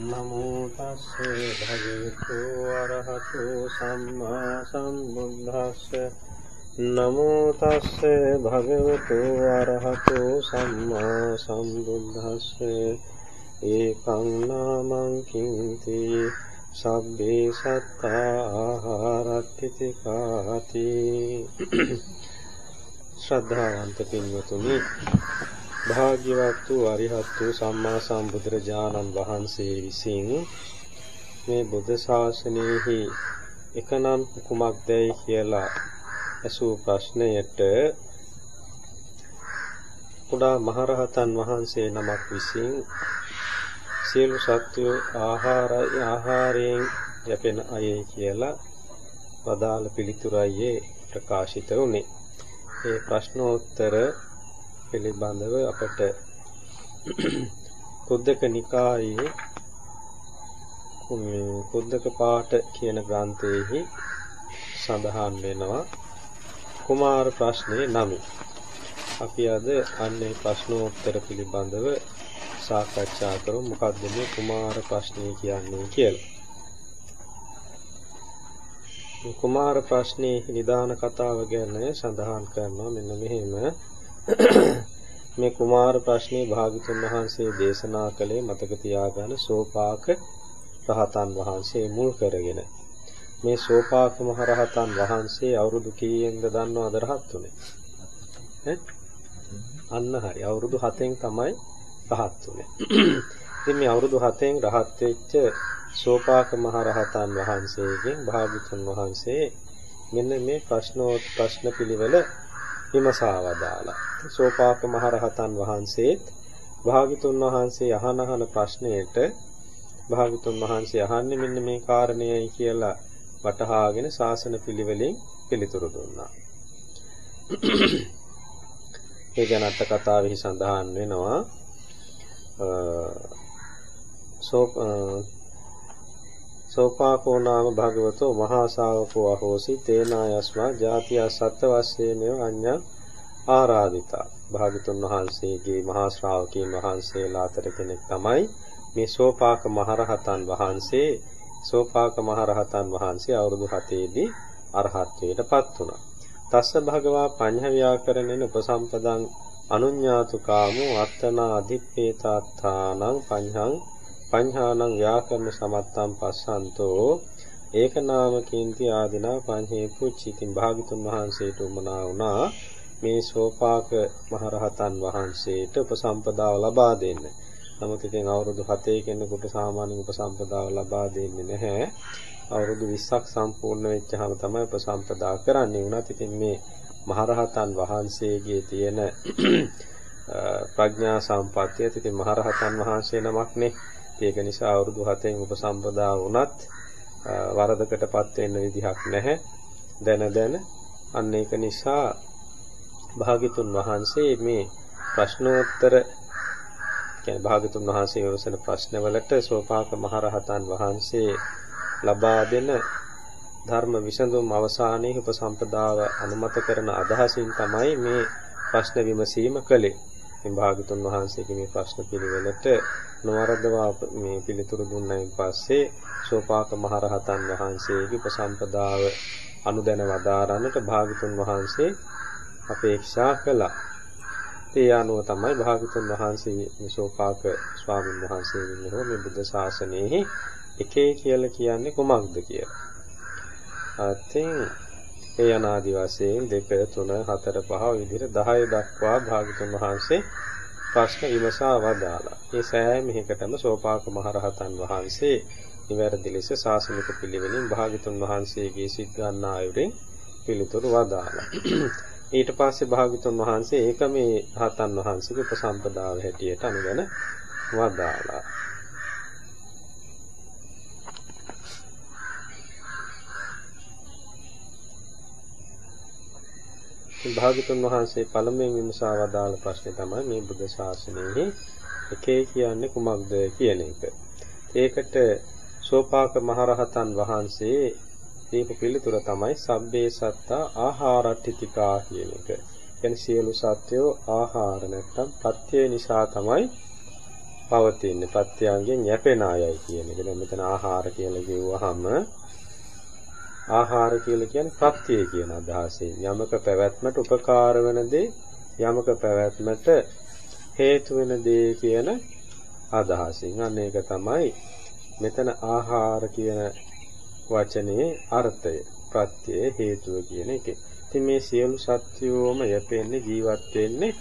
නමෝ තස්සේ භගවතු අරහතු සම්මා සම්බුද්දස්ස. නමෝ තස්සේ භගවතු අරහතු සම්මා සම්බුද්දස්ස. ඒකං නාමං කිංති සබ්බේ සත්තා ආහාරත්‍ති කාති. ශ්‍රද්ධාවන්ත පින්වතුනි භාග්‍යවත් වූ අරිහත් වූ සම්මා සම්බුදුරජාණන් වහන්සේ විසින් මේ බුද්ධ ශාසනයෙහි එකනම් කුමක්දයි කියලා ඇසූ ප්‍රශ්නයට කුඩා මහරහතන් වහන්සේ නමක් විසින් සියලු සත්වෝ ආහාර ආහාරයෙන් යැපෙන අයයි කියලා වදාළ පිළිතුරයි ප්‍රකාශිත වුණේ. ඒ ප්‍රශ්නෝත්තර පිළිබඳව අපට කුද්දක නිකායේ කුද්දක පාඨ කියන ග්‍රන්ථයේහි සඳහන් වෙනවා කුමාර ප්‍රශ්නේ නමි. අපි අද අන්නේ ප්‍රශ්නෝත්තර පිළිබඳව සාකච්ඡා කරමු මොකක්ද මේ කුමාර ප්‍රශ්නේ කියන්නේ කියලා. කුමාර ප්‍රශ්නේ නිදාන කතාව ගැන සඳහන් කරනවා මෙන්න මෙහෙම මේ කුමාර ප්‍රශ්නේ භාගතුන් වහන්සේ දේශනා කළේ මතක තියාගන්න සෝපාක රහතන් වහන්සේ මුල් කරගෙන. මේ සෝපාක මහ රහතන් වහන්සේ අවුරුදු කීයෙන්ද දන්නවද රහත් උනේ? අන්න හරි. අවුරුදු 7න් තමයි රහත් උනේ. ඉතින් මේ අවුරුදු 7න් රහත් වෙච්ච සෝපාක මහ රහතන් වහන්සේගෙන් භාගතුන් වහන්සේ මෙන්න මේ ප්‍රශ්නෝත් ප්‍රශ්න පිළිවෙල විමසා වදාලා. සෝපාක මහරහතන් වහන්සේත් භාග්‍යතුන් වහන්සේ අහන අහන ප්‍රශ්නයට භාග්‍යතුන් වහන්සේ අහන්නේ මෙන්න මේ කාරණේයි කියලා වටහාගෙන ශාසන පිළිවෙලින් පිළිතුරු දුන්නා. ඒ ගැන අට කතාවෙහි සඳහන් වෙනවා සෝ සෝපාකෝ නාම භගවතෝ මහා ශාවකෝ අහෝසි තේනායස්මා ජාතිය සත්‍ය වශයෙන්ම අඤ්ඤා ආරාධිතා භාගතුන් වහන්සේගේ මහා ශ්‍රාවකයන් වහන්සේලා අතර කෙනෙක් තමයි මේ සෝපාක මහරහතන් වහන්සේ සෝපාක මහරහතන් වහන්සේ අවුරුදු 7 දී අරහත්ත්වයට පත් වුණා. තස්ස භගවා පඤ්ඤ ව්‍යාකරණෙන උපසම්පදං අනුඤ්ඤාතු කාමෝ අත්තනා අධිප්පේතාත්තානං පඤ්ඤං පඤ්හානං ව්‍යාකරණ සමත්තම් පස්සන්තෝ ඒක නාමකින්ති ආදිනා පංහේතු චිතින් භාගතුන් වහන්සේට උමනා වුණා මේ සෝපාක මහරහතන් වහන්සේට උපසම්පදාව ලබා දෙන්න. නමුත් ඉතින් අවුරුදු 7 කෙනෙකුට සාමාන්‍ය උපසම්පදාව ලබා දෙන්නේ නැහැ. අවුරුදු 20ක් සම්පූර්ණ වෙච්චහම තමයි උපසම්පදා කරන්නේ. උනත් ඉතින් මේ මහරහතන් වහන්සේගේ තියෙන ප්‍රඥා සම්පත්තිය ඉතින් මහරහතන් වහන්සේ නමක්නේ ඒක නිසා අවුරුදු 7න් උපසම්පදා වුණත් වරදකටපත් වෙන්න විදිහක් නැහැ. දැන දැන අන්න ඒක නිසා භාග්‍යතුන් වහන්සේ මේ ප්‍රශ්නෝත්තර කියන්නේ භාග්‍යතුන් වහන්සේ විමසන ප්‍රශ්නවලට සෝපාක මහරහතන් වහන්සේ ලබා දෙන ධර්ම විසඳුම් අවසානයේ උපසම්පදාව අනුමත කරන අදහසින් තමයි මේ ප්‍රශ්න විමසීම කළේ. ඉතින් භාගතුන් වහන්සේගේ මේ ප්‍රශ්න පිළිවෙලට නොවරදවා මේ පිළිතුරු දුන්නයින් පස්සේ සෝපාක මහරහතන් වහන්සේගේ උපසම්පදාව අනුදැන වදාරන්නට භාගතුන් වහන්සේ අපේක්ෂා කළා. ඒ අනුව තමයි භාගතුන් වහන්සේ මේ සෝපාක ස්වාමීන් වහන්සේගෙන් හෝ මේ බුද්ධ ශාසනයේ එකේ කියලා කියන්නේ කුමක්ද කියලා. අතින් ඒ අනාදි වශයෙන් 2 3 4 5 විදිහට 10 දක්වා භාගතුන් වහන්සේ ප්‍රශ්න විමසා වදාලා. මේ සෑම එකටම සෝපාක මහරහතන් වහන්සේ නිවැරදි ලෙස ශාසනික පිළිවෙලින් භාගතුන් වහන්සේගේ සිත් ගන්නා අයුරින් පිළිතුරු වදාලා. ඊට පස්සේ භාගතුන් වහන්සේ ඒක මේ රහතන් වහන්සේගේ උපසම්පදාව හැටියට අනුගෙන වදාලා. භාගතුන් වහන්සේ පළමුවෙන් විමසා වදාළ ප්‍රශ්නේ තමයි මේ බුද්ධ ශාසනයේ එකේ කියන්නේ කුමක්ද කියන එක. ඒකට සෝපාක මහරහතන් වහන්සේ දීප පිළිතුර තමයි සබ්බේ සත්තා ආහාරට්ඨිතිකා කියන එක. කියන්නේ සියලු සත්වෝ ආහාර නැත්තම් පත්‍ය නිසා තමයි පවතින්නේ ප්‍රත්‍යයෙන් යැපෙන අයයි කියන එක. දැන් මෙතන ආහාර කියලා කිව්වහම ආහාර කියලා කියන්නේ ප්‍රත්‍යය කියන අදහසෙන් යමක පැවැත්මට උපකාර වෙන දේ යමක පැවැත්මට හේතු වෙන දේ කියන අදහසින් අන්න ඒක තමයි මෙතන ආහාර කියන වචනේ අර්ථය ප්‍රත්‍යය හේතුව කියන එකේ. ඉතින් මේ සියලු සත්‍යෝම යැපෙන්නේ ජීවත් වෙන්නේ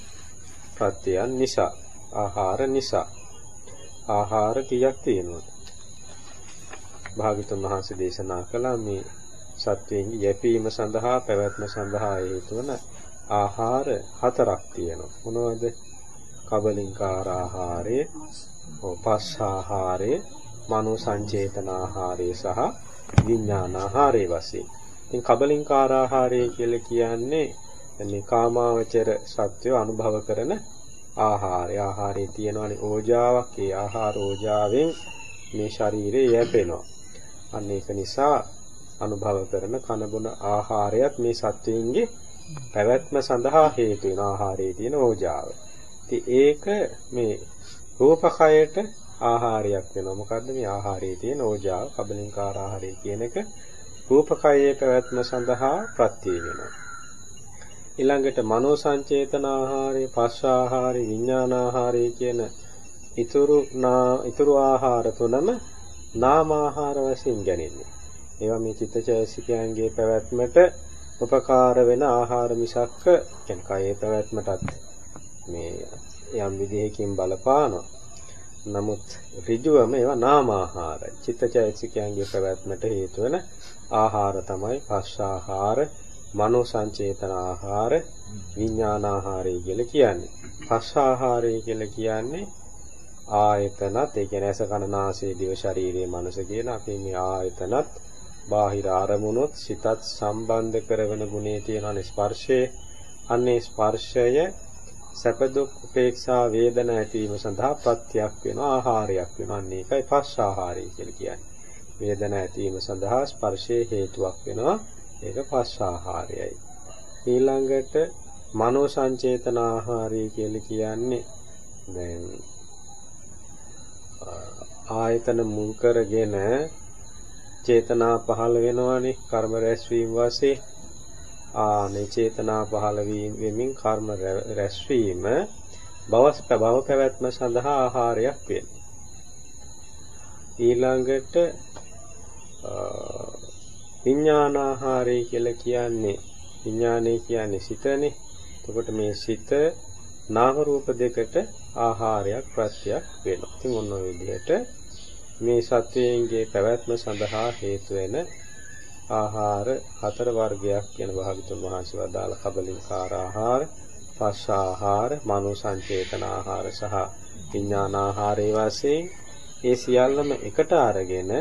ප්‍රත්‍යයන් නිසා ආහාර නිසා ආහාර කීයක් තියෙනවද? භාගතුන් වහන්සේ දේශනා කළා මේ සත්වයන්ගේ යැපීම සඳහා පැවැත්ම සඳහා හේතු වන ආහාර හතරක් තියෙනවා. මොනවද? කබලින්කාර ආහාරය, පස් ආහාරය, මනෝ සංචේතන ආහාරය සහ විඥාන ආහාරය වශයෙන්. ඉතින් කබලින්කාර ආහාරය කියලා කියන්නේ මේ කාමාවචර සත්වය අනුභව කරන ආහාරය. ආහාරයේ තියෙනවනේ ඕජාවක්. ඒ ආහාර ඕජාවෙන් මේ ශරීරය යැපෙනවා. අන්න ඒක නිසා අනුභව කරන කනබුන ආහාරයත් මේ සත්වයින්ගේ පැවැත්ම සඳහා හේතු වෙන ආහාරයේ තියෙන ඕජාව. ඉතින් ඒක මේ රූපකයට ආහාරයක් වෙනවා. මොකද්ද මේ ආහාරයේ තියෙන ඕජාව? කබලින්කාර ආහාරය කියන එක රූපකයේ පැවැත්ම සඳහා ප්‍රත්‍ය වෙනවා. ඊළඟට මනෝ සංචේතන ආහාරය, පස්ස ආහාරය, විඥාන ආහාරය කියන ඊතුරු නා ඊතුරු ආහාර තුනම නාම ආහාර වශයෙන් ගැනෙන්නේ. ඒවා මේ චිත්තචෛසිකයන්ගේ පැවැත්මට උපකාර වෙන ආහාර මිසක්ක කියන්නේ කයේ පැවැත්මටත් මේ යම් විදිහකින් බලපානවා. නමුත් ඍජුවම ඒවා නාම ආහාරයි. චිත්තචෛසිකයන්ගේ පැවැත්මට හේතු වෙන ආහාර තමයි පස්ස ආහාර, මනෝ සංචේතන ආහාර, විඥාන ආහාරය කියලා කියන්නේ. පස්ස ආහාරය කියලා කියන්නේ ආයතනත් ඒ කියන්නේ ඇස කන නාසය දිව ශරීරයේ මනස කියන අපේ මේ ආයතනත් බාහිර අරමුණොත් සිතත් සම්බන්ධ කරවන ගුණේ තියෙන ස්පර්ශයේ අන්නේ ස්පර්ශය සැප දුක් උපේක්ෂා වේදනා ඇතිවීම සඳහා ප්‍රත්‍යක් වෙනවා ආහාරයක් වෙනවා අන්න ඒකයි පස්ස ආහාරය කියලා කියන්නේ. වේදනා ඇතිවීම සඳහා ස්පර්ශයේ හේතුවක් වෙනවා ඒක පස්ස ආහාරයයි. ඊළඟට මනෝ සංචේතන ආහාරය කියලා කියන්නේ දැන් ආයතන මුල් කරගෙන චේතනා පහළ වෙනවානේ. කර්ම රැස්වීම වශයෙන් ආනේ චේතනා පහළ වීමෙන් කර්ම රැස්වීම භවස් භව පැවැත්ම සඳහා ආහාරයක් වෙන්නේ ඊළඟට විඥානාහාරය කියලා කියන්නේ විඥානය කියන්නේ සිතනේ. එතකොට මේ සිත නාම රූප දෙකට ආහාරයක් ප්‍රත්‍යක් වෙනවා. ඉතින් ඔන්න ඔය විදිහට මේ සත්වයන්ගේ පැවැත්ම සඳහා හේතු වෙන ආහාර හතර වර්ගයක් කියන භාගතුන් වහන්සේ වදාළ කබලින්කාර ආහාර, පස්ස ආහාර, මනෝ සංචේතන ආහාර සහ විඥාන ආහාරයේ වශයෙන් ඒ සියල්ලම එකට අරගෙන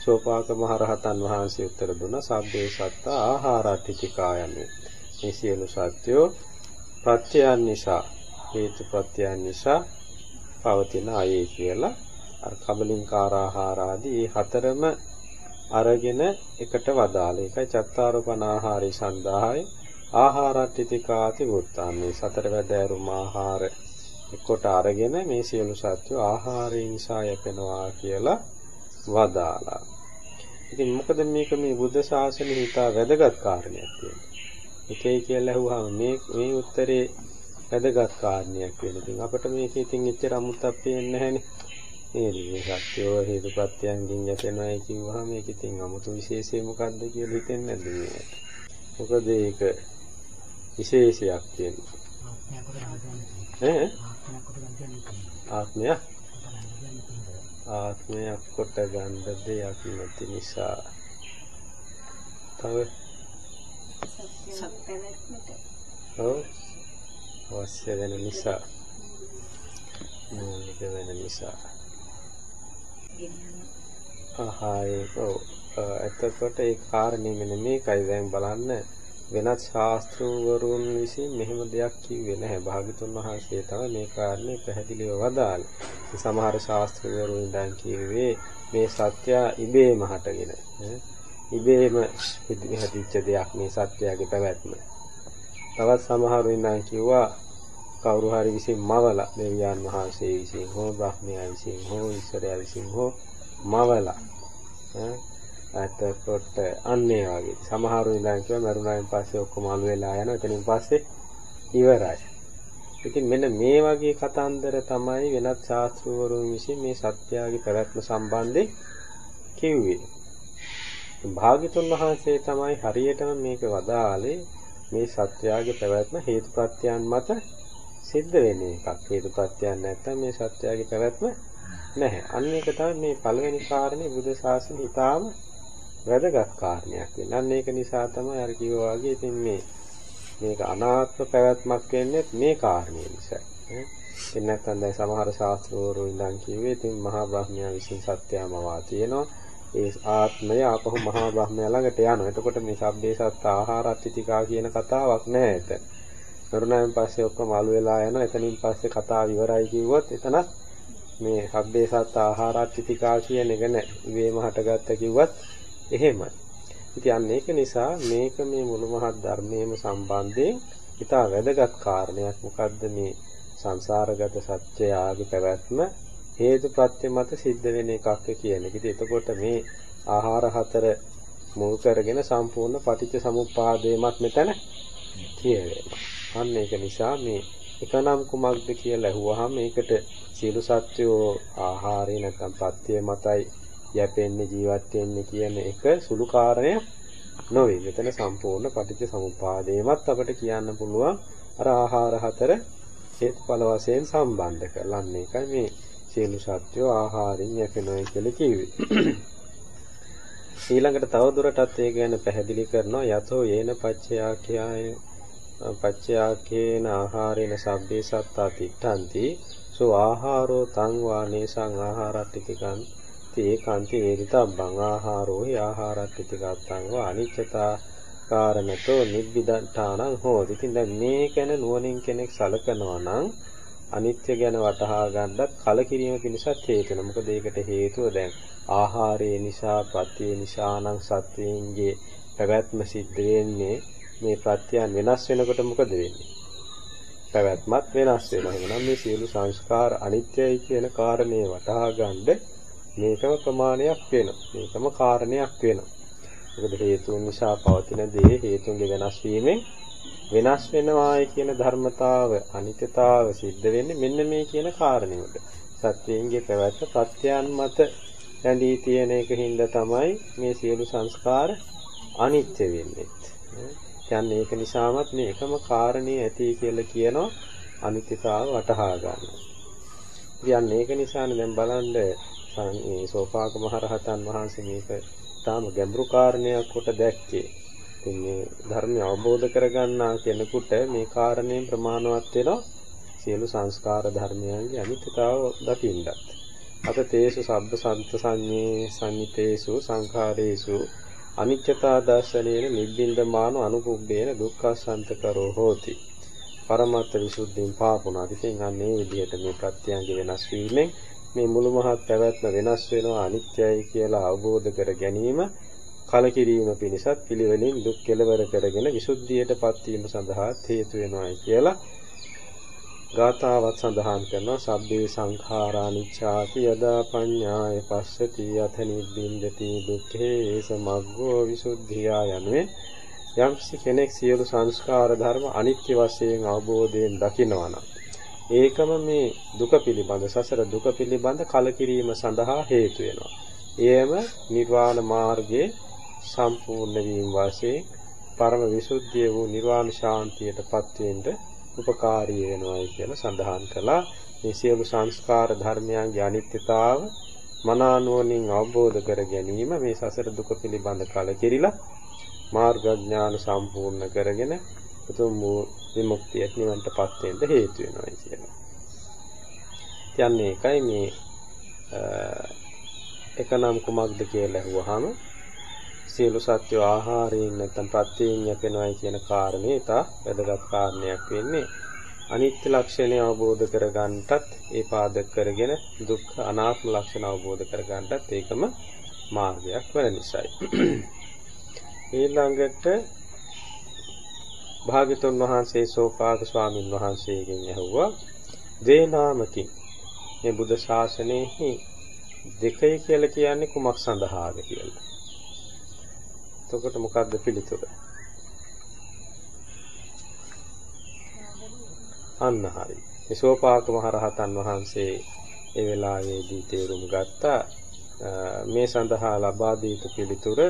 සෝපාක මහරහතන් වහන්සේ උත්තර දුන්න සබ්බේ සත්ත ආහාරට්ඨිකායන්නේ. මේ සියලු සත්‍යෝ ප්‍රත්‍යයන් නිසා හේතු ප්‍රත්‍යයන් නිසා පවතින අයේ කියලා අර කබලින්කාර ආහාර ආදී මේ හතරම අරගෙන එකට වදාළ එකයි චත්තාරෝපන ආහාරي සන්දාහය ආහාරට්ඨිතිකාති වුත්තාන් මේ සතර වැදෑරුම් ආහාර එක්කොට අරගෙන මේ සියලු සත්‍ය ආහාරය නිසා යැපෙනවා කියලා වදාලා. ඉතින් මොකද මේක මේ බුද්ධ ශාසනයේ හිතා වැදගත් කාරණයක් කියන්නේ. එකේ කියලා ඇහුවාම මේ මේ උත්තරේ වැදගත් කාරණයක් වෙන. ඉතින් අපිට මේක ඉතින් එච්චර අමුත්තක් පේන්නේ නැහැනේ. නේද මේ සත්‍යෝ හේතුපත්‍යයන්ගෙන් යැපෙනවායි කිව්වහම ඒක ඉතින් 아무තු විශේෂය මොකද්ද කියලා හිතෙන්නේ නැද්ද මේකට මොකද ඒක විශේෂයක් තියෙනවා ඈ? ආත්මය ආත්මයක්? කොට ගන්න දෙයක් නැති නිසා. තව? ඔව් අවශ්‍ය වෙන නිසා. මූලික වෙන නිසා ආහාරේ ඔව් එතකොට ඒ කාරණේ මෙන්න මේකයි දැන් බලන්න වෙනත් ශාස්ත්‍රවරුන් විසින් මෙහෙම දෙයක් කිව්වේ නැහැ. භාගතුන් වහන්සේ තමයි මේ කාරණේ පැහැදිලිව වදාළේ. සමහර ශාස්ත්‍රවරුන් දැන් කිව්වේ මේ සත්‍ය ඉබේම හටගෙන ඉබේම හැදිච්ච දෙයක් මේ සත්‍යයේ පැවැත්ම. තවත් සමහරුන් නම් කිව්වා කවුරු හරි විසින් මවලා දෙවියන් වහන්සේ විසින් හෝ බ්‍රහ්මයා විසින් හෝ ඊශ්වරයා විසින් හෝ මවලා එතකොට අන්න ඒ වගේ. සමහරු ඉඳන් කියව මරුණායින් පස්සේ ඔක්කොම අලු වෙලා යනවා. එතනින් පස්සේ ඉවරයි. ඉතින් මෙන්න මේ වගේ කතන්දර තමයි වෙනත් ශාස්ත්‍රවරුන් විසින් මේ සත්‍යයේ පැවැත්ම සම්බන්ධයෙන් කිව්වේ. භාග්‍යතුන් වහන්සේ තමයි හරියටම මේක වදාළේ මේ සත්‍යයේ පැවැත්ම හේතුප්‍රත්‍යයන් මත සිද්ධ වෙන එකක්. හේතුප්‍රත්‍යයන් නැත්තම් මේ සත්‍යයේ පැවැත්ම නැහැ. අන්න ඒක තමයි මේ පළවෙනි කාරණේ බුද්ධ ශාසනය ඊටාම වැදගත් කාරණයක් වෙනවා. අන්න ඒක නිසා තමයි අර කිව්වා වගේ ඉතින් මේ මේක අනාත්ම පැවැත්මක් වෙන්නේ මේ කාරණේ නිසා. එන්න නැත්නම් දැන් සමහර ශාස්ත්‍රවරු ඉඳන් කිව්වේ ඉතින් මහා බ්‍රහ්මයා විසින් සත්‍යමවා තියෙනවා. ඒ ආත්මය ආපහු මහා බ්‍රහ්මයා ළඟට යනවා. එතකොට මේ සබ්බේ සත්ත ආහාරත්‍තිතිකා කියන කතාවක් නෑ එතන. කරුණාවෙන් පස්සේ ඔක්කොම අලු වෙලා යනවා. එතනින් පස්සේ කතාව ඉවරයි කිව්වොත් එතනත් මේ සබ්බේ සත්ත ආහාරත්‍තිතිකා කියන එක නෑ. ඉවේම හටගත්ත කිව්වත් එහෙමයි. ඉතින් අන්න ඒක නිසා මේක මේ මුළු මහත් ධර්මයේම සම්බන්ධයෙන් ඉතා වැදගත් කාරණයක්. මොකද්ද මේ සංසාරගත සත්‍යයගේ පැවැත්ම හේතුප්‍රත්‍ය මත සිද්ධ වෙන එකක් කියන එක. ඉතින් එතකොට මේ ආහාර හතර මුල් කරගෙන සම්පූර්ණ පටිච්ච සමුප්පාදයමත් මෙතන කියවෙනවා. අන්න ඒක නිසා මේ එකනම් කුමක්ද කියලා ඇහුවහම මේකට සියලු සත්වෝ ආහාරය නැත්නම් පත්‍ය මතයි යැපෙන්නේ ජීවත් වෙන්නේ කියන එක සුළු කාරණයක් නොවේ. මෙතන සම්පූර්ණ පටිච්ච සමුප්පාදේමත් අපිට කියන්න පුළුවන් අර ආහාර හතර හේතුඵල වශයෙන් සම්බන්ධ කරලා. අන්න ඒකයි මේ සියලු සත්වෝ ආහාරින් යැපෙනවා කියලා කිව්වේ. ඊළඟට තව දුරටත් ඒ ගැන පැහැදිලි කරනවා. යතෝ යේන පච්චයාඛ්‍යාය පච්චයාඛේන ආහාරේන සබ්බේ සත්තා තිට්ඨಂತಿ සෝ ආහාරෝ තං වානේසං ආහාරට්ටිකං තේ කාන්ති වේදිතබ්බං ආහාරෝ හි ආහාරට්ටිකත්තං වා අනිච්චතා කාරණතෝ නිබ්බිදට්ඨානං හෝති. ඉතින් දැන් මේ ගැන නුවණින් කෙනෙක් සලකනවා නම් අනිත්‍ය ගැන වටහා ගන්නත් කලකිරීම පිණිසත් හේතු වෙනවා. මොකද ඒකට හේතුව දැන් ආහාරය නිසා, ප්‍රත්‍ය නිසා නම් සත්වයන්ගේ පැවැත්ම සිද්ධ වෙන්නේ මේ ප්‍රත්‍යයන් වෙනස් වෙනකොට මොකද වෙන්නේ? පැවැත්මත් වෙනස් වෙනවා. එහෙනම් මේ සියලු සංස්කාර අනිත්‍යයි කියන කාරණේ වටහා ගන්න මේකම ප්‍රමාණයක් වෙනවා. මේකම කාරණයක් වෙනවා. මොකද හේතුන් නිසා පවතින දේ හේතුන්ගේ වෙනස් වීමෙන් වෙනස් වෙනවායි කියන ධර්මතාව අනිත්‍යතාව සිද්ධ වෙන්නේ මෙන්න මේ කියන කාරණේකට. සත්‍යයෙන්ගේ පැවැත්ම ප්‍රත්‍යයන් මත රැඳී තියෙන එකින්ද තමයි මේ සියලු සංස්කාර අනිත්‍ය වෙන්නේ. කියන්නේ ඒක නිසාමත් මේ එකම කාරණේ ඇති කියලා කියනවා අනිත්‍යතාව වටහා ගන්න. ඉතින් ඒක නිසානේ දැන් බලන්න මේ සෝපාක මහරහතන් වහන්සේ මේක තාම ගැඹුරු කාරණයක් කොට දැක්කේ. ඉතින් මේ ධර්මය අවබෝධ කරගන්නා කෙනෙකුට මේ කාරණයෙන් ප්‍රමාණවත් වෙනවා සියලු සංස්කාර ධර්මයන්ගේ අනිත්‍යතාව දකින්නත්. අත තේසු සබ්බ සන්ත සංඤේ සංනිතේසු සංඛාරේසු අනිච්චතා දර්ශනේන නිබ්බින්දමාන අනුපුබ්බේන දුක්ඛසන්තකරෝ හෝති. පරමත්ත විසුද්ධින් පාපුණා. ඉතින් අන්න මේ විදිහට මේ ප්‍රත්‍යයන්ගේ වෙනස් වීමෙන් මේ මුළු මහත් පැවැත්ම වෙනස් වෙනවා අනිත්‍යයි කියලා අවබෝධ කර ගැනීම කලකිරීම පිණිසත් පිළිවෙලින් දුක් කෙලවර කරගෙන විසුද්ධියටපත් වීම සඳහා හේතු වෙනවායි කියලා ගාථාවත් සඳහන් කරනවා සබ්බේ සංඛාරානිච්ඡාති යදා පඤ්ඤාය පස්සති යත නිබ්බින්දති දුක්ඛේ සමග්ගෝ විසුද්ධියා යනුවෙන් යම්සි කෙනෙක් සියලු සංස්කාර ධර්ම අනිත්‍ය වශයෙන් අවබෝධයෙන් දකිනවනම් ඒකම මේ දුක පිළිබඳ සසර දුක පිළිබඳ කලකිරීම සඳහා හේතු වෙනවා. එයම නිර්වාණ මාර්ගයේ සම්පූර්ණ වීම වාසේ පරම විසුද්ධිය වූ නිර්වාණ ශාන්තියටපත් වෙන්න උපකාරී වෙනවායි කියලා සඳහන් කළා. මේ සියලු සංස්කාර ධර්මයන්ගේ අනිත්‍යතාව මනානුවණින් අවබෝධ කර ගැනීම මේ සසර දුක පිළිබඳ කලකිරිලා මාර්ගඥාන සම්පූර්ණ කරගෙන උතුම් වූ විමුක්තියට නිවන්ටපත් වෙන්න හේතු වෙනවා කියලා. කියන්නේ ඒකයි මේ එකනම් කුමක්ද කියලා අහුවාම සියලු සත්‍ය ආහාරයෙන් නැත්නම් ප්‍රත්‍යයෙන් යැපෙනවායි කියන කාරණේ තා වැදගත් කාරණයක් වෙන්නේ. අනිත්‍ය ලක්ෂණය අවබෝධ කරගන්නටත් ඒ පාදක කරගෙන දුක්ඛ අනාත්ම ලක්ෂණ අවබෝධ කරගන්නටත් ඒකම මාර්ගයක් වෙන නිසායි. ඊළඟට භාග්‍යතුන් වහන්සේ සෝපාක ස්වාමින් වහන්සේගෙන් ඇහුවා දේනාමකින් මේ බුද්ධ ශාසනයෙහි දෙකයි කියලා කියන්නේ කුමක් සඳහාද? කියලා. එතකොට මොකද්ද පිළිතුර? අන්න හරි. මේ සෝපාක මහ රහතන් වහන්සේ ඒ වෙලාවේදී තේරුම් ගත්තා මේ සඳහා ලබා දීපු පිළිතුර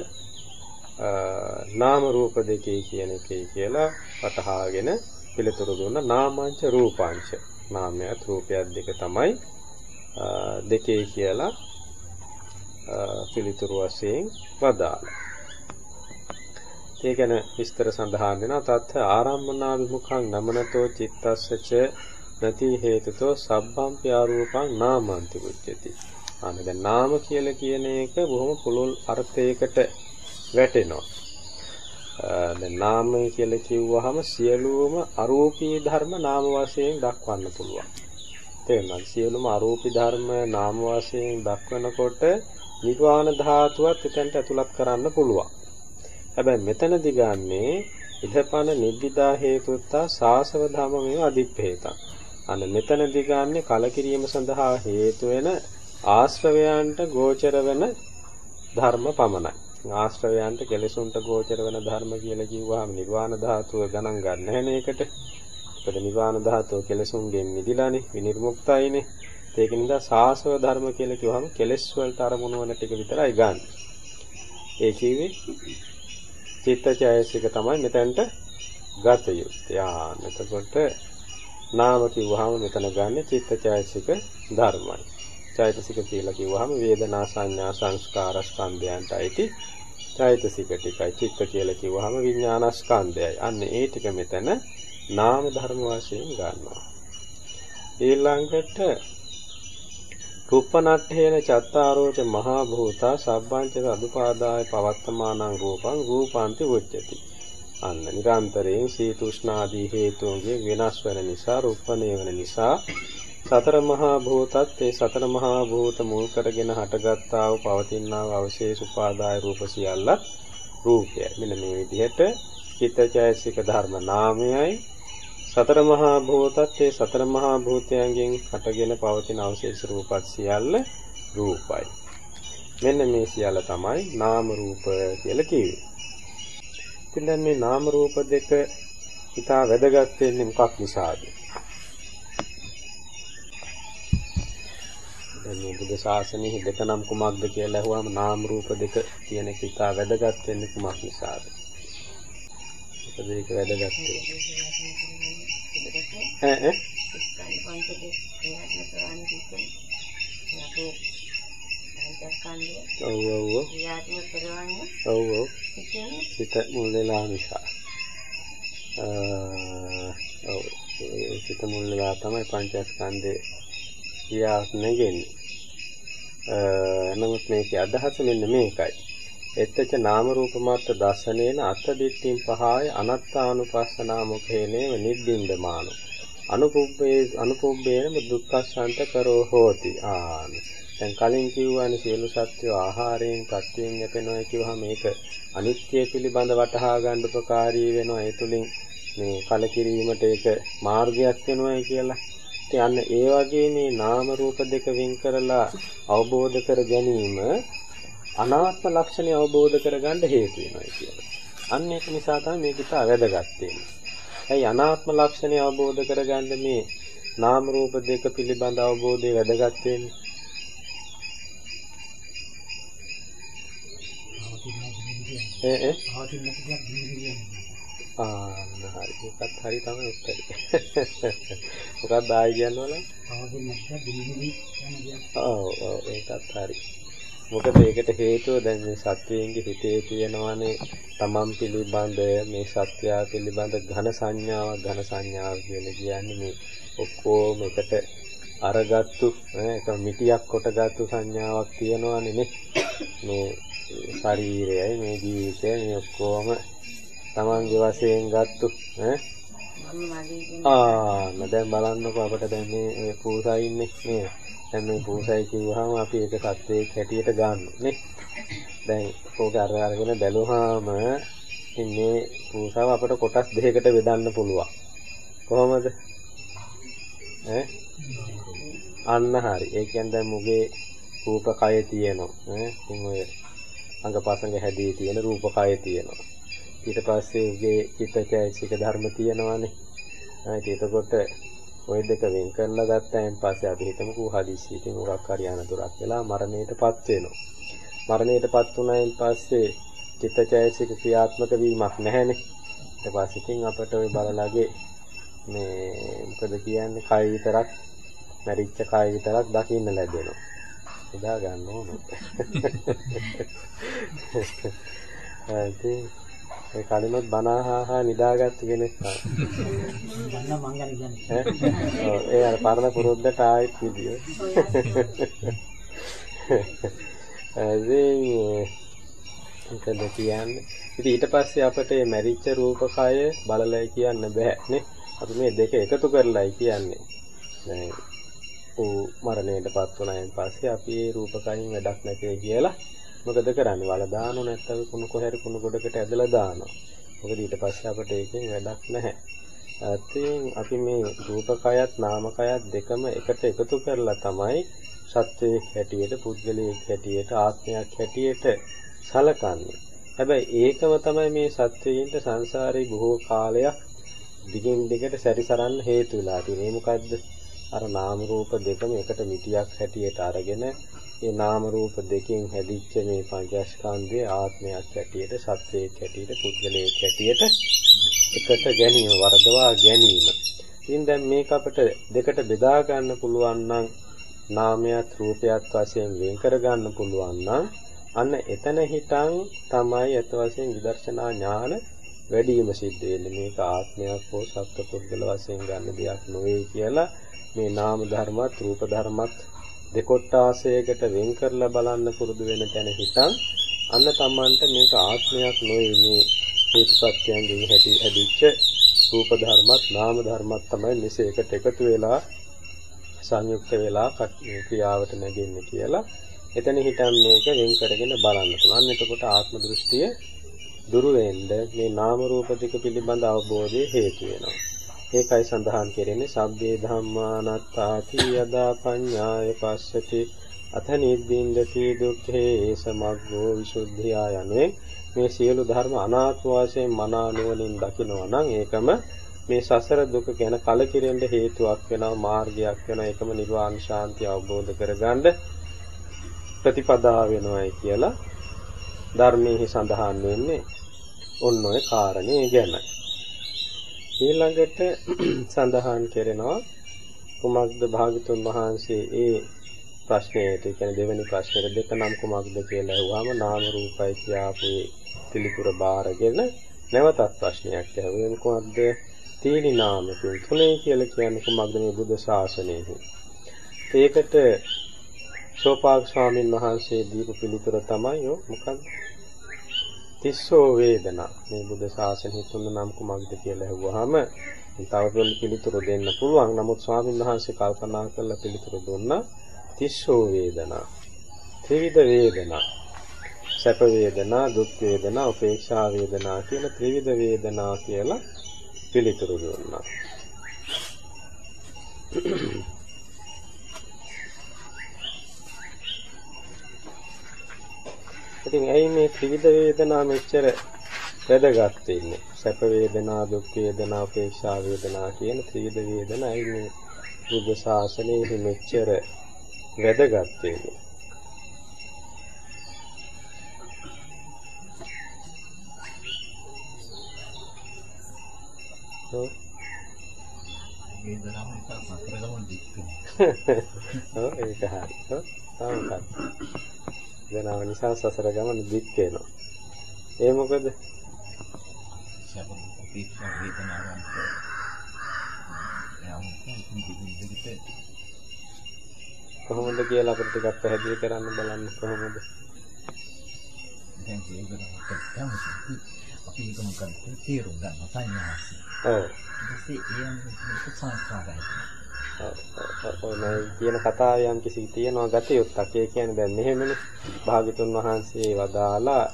නාම රූප දෙකේ කියන එකේ කියලා වටහාගෙන පිළිතුරු දුන්න නාමංච රූපාංශ නාමයත් රූපයත් දෙක තමයි දෙකේ කියලා පිළිතුරු වශයෙන් වදාළා. ඒ ගැන විස්තර සඳහන් වෙනවා තත්ත ආරම්මනා විමුඛං නමනතෝ චිත්තස්සච නැති හේතුතෝ සබ්බම්පි ආරූපං නාමන්ති උච්චති. අන්න දැන් නාම කියලා කියන එක බොහොම පුළුල් අර්ථයකට වැටෙනවා. දැන් නාමය කියලා කිව්වහම සියලුම අරූපී ධර්ම නාම වශයෙන් දක්වන්න පුළුවන්. තේරෙනවද? සියලුම අරූපී ධර්ම නාම වශයෙන් දක්වනකොට නිර්වාණ ධාතුවත් එතනට ඇතුළත් කරන්න පුළුවන්. හැබැයි මෙතනදි ගන්නේ ඉදපන නිබ්බිදා හේතුත්තා සාසව ධමමේ අදිප්පේතං. අන්න මෙතනදි ගන්නේ කලකිරීම සඳහා හේතු වෙන ආශ්‍රවයන්ට ගෝචර වෙන ධර්ම පමණයි. ආශ්‍රවයන්ට කෙලෙසුන්ට ගෝචර වෙන ධර්ම කියලා කිව්වහම නිර්වාණ ධාතුව ගණන් ගන්න නැහැ ඒකට. මොකද නිර්වාණ ධාතුව කෙලෙසුන්ගෙන් මිදිලානේ විනිර්මුක්තයිනේ. ඒක නිසා සාසව ධර්ම කියලා කිව්වහම කෙලෙස් වලට අරමුණු වෙන ටික විතරයි ගන්න. ඒ කිව්වේ චිත්තචෛසික තමයි මෙතනට ගත යුත්තේ. ආ එතකොට නාම කිව්වහම මෙතන ගන්න චිත්තචෛසික ධර්මයි. චෛතසික කියලා කිව්වහම වේදනා සංඥා සංස්කාර ස්කන්ධයන්ට අයිති චෛතසික ටිකයි. චිත්ත කියලා කිව්වහම විඥාන ස්කන්ධයයි. අන්න ඒ ටික මෙතන නාම ධර්ම වශයෙන් ගන්නවා. ඊළඟට කුප්පනට්ඨේන චත්තාරෝච මහා භූතා සබ්බංච අදුපාදාය පවත්තමානං රූපං රූපාන්ති උච්චති. අන්න නිරන්තරයෙන් සීතුෂ්ණාදී හේතුන්ගේ වෙනස් වෙන නිසා රුප්පණය වෙන නිසා සතර මහා භූතත් ඒ සතර මහා භූත මුල් කරගෙන හටගත්තා වූ පවතිනා වූ අවශේෂ උපාදාය රූප සියල්ලත් රූපයයි. මෙන්න මේ විදිහට චිත්තචෛසික ධර්ම නාමයයි සතර මහා භූතත් ඒ සතර මහා භූතයන්ගෙන් හටගෙන පවතින අවශේෂ රූපත් සියල්ල රූපයි. මෙන්න මේ සියල්ල තමයි නාම රූප කියලා කිව්වේ. ඉතින් දැන් මේ නාම රූප දෙක ඉතා වැදගත් වෙන්නේ මොකක් නිසාද? දැන් මේ බුද්ධ ශාසනයේ දෙක නම් කුමක්ද කියලා අහුවාම නාම රූප දෙක කියන එක ඉතා වැදගත් වෙන්නේ කුමක් නිසාද? මොකද ඒක වැදගත් වෙන්නේ? Eh, eh. ඈ ඈ ඔව් ඔව් ඔව් ක්‍රියාත්මක කරවන්නේ ඔව්. ඔව් සිත මුල් වෙලා නිසා ඔව් සිත මුල් වෙලා තමයි පංචස්කන්ධේ ක්‍රියාවක් නැගෙන්නේ නමුත් මේකේ අදහස මෙන්න මේකයි. එත්තච නාම රූප මාත්‍ර දර්ශනේන අත්ථ දිට්ඨින් පහාය අනත්තානුපස්සනා මුඛේනේව නිබ්බින්දමානෝ. අනුපුබ්බේ අනුපුබ්බේන දුක්ඛසන්ත කරෝ හෝති. ආන. දැන් කලින් කිව්වානේ සියලු සත්‍ය ආහාරයෙන් ප්‍රත්‍යයෙන් යැපෙනවා කියවහම මේක අනිත්‍ය පිළිබඳ වටහා ගන්න උපකාරී වෙනවා. ඒ තුලින් මේ කලකිරීමට ඒක මාර්ගයක් වෙනවායි කියලා. ඉතින් අන්න ඒ වගේ මේ නාම රූප දෙක වෙන් කරලා අවබෝධ කර ගැනීම අනාත්ම ලක්ෂණය අවබෝධ කරගන්න හේතු වෙනවා කියලා. අන්න ඒක නිසා තමයි මේක ඉතා වැදගත් වෙන්නේ. ඇයි අනාත්ම ලක්ෂණය අවබෝධ කරගන්න මේ නාම රූප දෙක පිළිබඳ අවබෝධය වැදගත් වෙන්නේ? ඒ ඒ? ආ හරි. ඒකත් හරි තමයි උත්තරේ. මොකක්ද ආයි කියනවල ඔව් ඔව්. ඒකත් හරි මොකද ඒකට හේතුව දැන් මේ සත්වයන්ගේ හිතේ තියෙනවානේ තමන් පිළිබඳ මේ සත්‍යය පිළිබඳ ඝන සංඥාවක් ඝන සංඥාව කියලා කියන්නේ මේ ඔක්කොම එකට අරගත්තු එක මිටියක් කොටගත්තු සංඥාවක් තියෙනවානේ නේ. මේ ශරීරයයි මේ ජීවිතය මේ ඔක්කොම තමන්ගේ වශයෙන් ගත්තු ආ දැන් බලන්නකෝ අපිට දැන් මේ පූසා ඉන්නේ නේ දැන් මේ පූසයි කිව්වහම අපි ඒක සත්‍යයක් හැටියට ගන්න නේ දැන් ඕක අර අරගෙන බැලුවාම ඉතින් මේ පූසාව අපිට කොටස් දෙකකට බෙදන්න පුළුවන්. කොහොමද? ඈ අන්න හරි. ඒ කියන්නේ දැන් මුගේ රූප කය තියෙනවා. ඈ ඉතින් ඔය අංගපසංග හැදී තියෙන රූප කය තියෙනවා. ඊට පස්සේ උගේ චිත්තචෛතසික ධර්ම තියෙනවානේ. ආ එතකොට ওই දෙක වෙන් කරලා ගත්තායින් පස්සේ අපි හිතමුකෝ හදිස්සියකින් උරක් හරි අනතුරක් වෙලා මරණයටපත් වෙනවා. මරණයටපත් වුණායින් පස්සේ චිත්තචෛතසික ක්‍රියාත්මක වීමක් නැහැනේ. ඊට පස්සේ ඉතින් අපට ওই බලලාගේ මේ මොකද කියන්නේ කය විතරක් මැරිච්ච කය විතරක් දකින්න ලැබෙනවා. එදා ගන්න ඕන. ඒ කලිනුත් බනහහා නිදාගත්ත කෙනෙක් ඒ අර පරණ පුරුද්දට ආයෙත් විදිය. ඉතින් මොකද කියන්නේ? ඉතින් ඊට පස්සේ අපිට මේ මැරිච්ච රූපකය බලලයි කියන්න බෑ නේ. අපි මේ දෙක එකතු කරලායි කියන්නේ. දැන් ඌ මරණයටපත් වුණායින් පස්සේ අපි මේ රූපකයින් වැඩක් නැtei කියලා මොකද කරන්නේ? වල දානෝ නැත්නම් කුණු කොහරි කුණු ගොඩකට ඇදලා දානවා. මොකද ඊට පස්සේ අපිට ඒකෙන් වැඩක් නැහැ. අතින් අපි මේ රූපකයත් නාමකයත් දෙකම එකට එකතු කරලා තමයි සත්වයක් හැටියට, පුද්ගලයෙක් හැටියට, ආත්මයක් හැටියට සලකන්නේ. හැබැයි ඒකම තමයි මේ සත්වයින්ට සංසාරේ බොහෝ කාලයක් දිගින් දිගට සැරිසරන්න හේතු වෙලා තියෙන්නේ. මොකද්ද? අර නාම රූප දෙකම එකට මිටියක් හැටියට අරගෙන ඒ නාම රූප දෙකෙන් හැදිච්ච මේ පංචස්කන්ධයේ ආත්මයක් හැටියට, සත්වයක් හැටියට, පුද්ගලයෙක් හැටියට එකට ගැනීම වරදවා ගැනීම. ඉතින් දැන් මේක අපිට දෙකට බෙදා ගන්න පුළුවන් නම් නාමයක් රූපයක් වශයෙන් වෙන් කර ගන්න පුළුවන් නම් අන්න එතන හිටන් තමයි අත වශයෙන් විදර්ශනා ඥාන වැඩිම සිද්ධ වෙන්නේ මේක ආත්මයක් හෝ සත්ව පුද්ගල වශයෙන් ගන්න දෙයක් නොවේ කියලා මේ නාම ධර්මත් රූප ධර්මත් දෙකොට්ටාසයකට වෙන් කරලා බලන්න පුරුදු වෙන තැන හිටන් අන්න තමන්ට මේක ආත්මයක් නොවේ මේ හේතුපත්‍යයන්ගෙන් හැටි හැදිච්ච රූප ධර්මත් නාම ධර්මත් තමයි මෙසේ එකට එකතු වෙලා සංයුක්ත වෙලා ක්‍රියාවට නැගෙන්නේ කියලා එතන හිටන් මේක වෙන් කරගෙන බලන්න පුළුවන්. එතකොට ආත්ම දෘෂ්ටිය දුරු වෙන්න මේ නාම රූප දෙක පිළිබඳ අවබෝධය හේතු වෙනවා. ඒකයි සඳහන් කෙරෙන්නේ. සබ්බේ ධම්මානත්තාති යදා පඤ්ඤාය පස්සති. අත නිබ්බින්දති දුක්ඛේ සමග්ගෝ විසුද්ධියා යන්නේ මේ සියලු ධර්ම අනාත්ම වශයෙන් මනා නුවණින් දකිනවා නම් ඒකම මේ සසර දුක ගැන කලකිරෙන්න හේතුවක් වෙනවා මාර්ගයක් වෙනවා. ඒකම නිර්වාණ ශාන්තිය අවබෝධ කරගන්න ප්‍රතිපදා වෙනවයි කියලා ධර්මයේ සඳහන් වෙන්නේ. ඔන්න ඔය කාරණේ ගැන. ඊළඟට සඳහන් කරනවා කුමක්ද භාගතුන් වහන්සේ ඒ ප්‍රශ්නයට කියන්නේ දෙවෙනි ප්‍රශ්නෙට දෙක නම් කුමක්ද කියලා අහුවාම නාම රූපයි කියාපු පිළිතුර බාරගෙන නැවතත් ප්‍රශ්නයක් ඇහුවේ. මොකක්ද තීනි නාමකින් තුනේ කියලා කියන්නේ කුමක්ද මේ බුද්ධ ශාසනයෙහි ඒකට සෝපාක් ස්වාමීන් වහන්සේ දීපු පිළිතුර තමයි ඔ මොකක්ද? තිස්සෝ වේදනා. මේ බුද්ධ ශාසනය තුන නම් කුමක්ද කියලා අහුවාම තව පිළිතුරු දෙන්න පුළුවන්. නමුත් ස්වාමීන් වහන්සේ කල්පනා කරලා පිළිතුරු දුන්නා තිස්සෝ වේදනා. ත්‍රිවිධ වේදනා. සැප වේදනා දුක් වේදනා උපේක්ෂා වේදනා කියලා ත්‍රිවිධ වේදනා කියලා පිළිතුරු දුන්නා. ඉතින් ඇයි මේ ත්‍රිවිධ වේදනා මෙච්චර වැදගත් වෙන්නේ? සැප වේදනා, දුක් වේදනා, උපේක්ෂා වේදනා කියන ත්‍රිවිධ වේදනා ඇයි මේ බුද්ධ ශාසනයේ මෙච්චර වැදගත් වෙන්නේ? වේදනාව නිසා සතර ගමන් දික් ඔව් ඒක හරි. ඔව් තාමත්. වේදනාව නිසා සසර ගමන දික් වෙනවා. ඒ මොකද? කොහොමද කියලා අපිට ටිකක් පැහැදිලි කරන්න බලන්න කොහොමද? දැන් වේදනාවක් තමයි අපි ඒක මොකක්ද තේරුම් ගන්න සංඥාවක්. ඔව්. ඊට පස්සේ ඒ සංස්කාරයි. ඔය කියන කතාවේ යම් කිසි තියෙනවා ගතියුත්තක්. ඒ කියන්නේ දැන් මෙහෙමනේ. භාග්‍යතුන් වහන්සේ වදාලා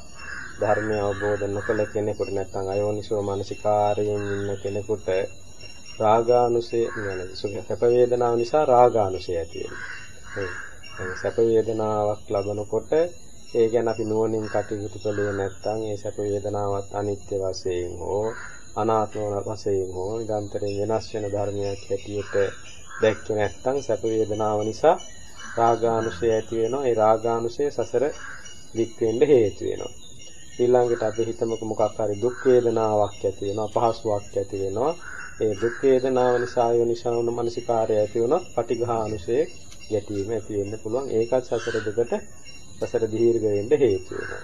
ධර්මය අවබෝධ නොකළ කෙනෙකුට නැත්නම් අයෝනිසෝ මනසිකාරයෙන් ඉන්න කෙනෙකුට රාගානුසය කියන්නේ සැප වේදනාව නිසා රාගානුසය ඇති වෙනවා. සැප වේදනාවක් ලබනකොට ඒ ගැන අපි නුවණින් කටයුතු කළේ නැත්නම් ඒ සැප වේදනාවත් අනිත්‍ය වශයෙන් හෝ අනාත්ම වශයෙන් හෝ නිරන්තරයෙන් වෙනස් වෙන ධර්මයක් හැටියට දැක්කේ නැත්නම් සැප වේදනාව නිසා රාගානුසය ඇති වෙනවා. ඒ රාගානුසය සසර දික් වෙන්න හේතු වෙනවා. ඊළඟට අපි හිතමුකෝ මොකක් හරි දුක් වේදනාවක් ඇති වෙනවා, අපහසුාවක් ඇති වෙනවා. ඒ දුක් වේදනාව නිසා යෝනිසාවන මනසිකාරය ඇති වුණොත් පටිඝානුසය ගැටීම ඇති වෙන්න පුළුවන්. ඒකත් සසර දුකට සසර දීර්ඝ වෙන්න හේතු වෙනවා.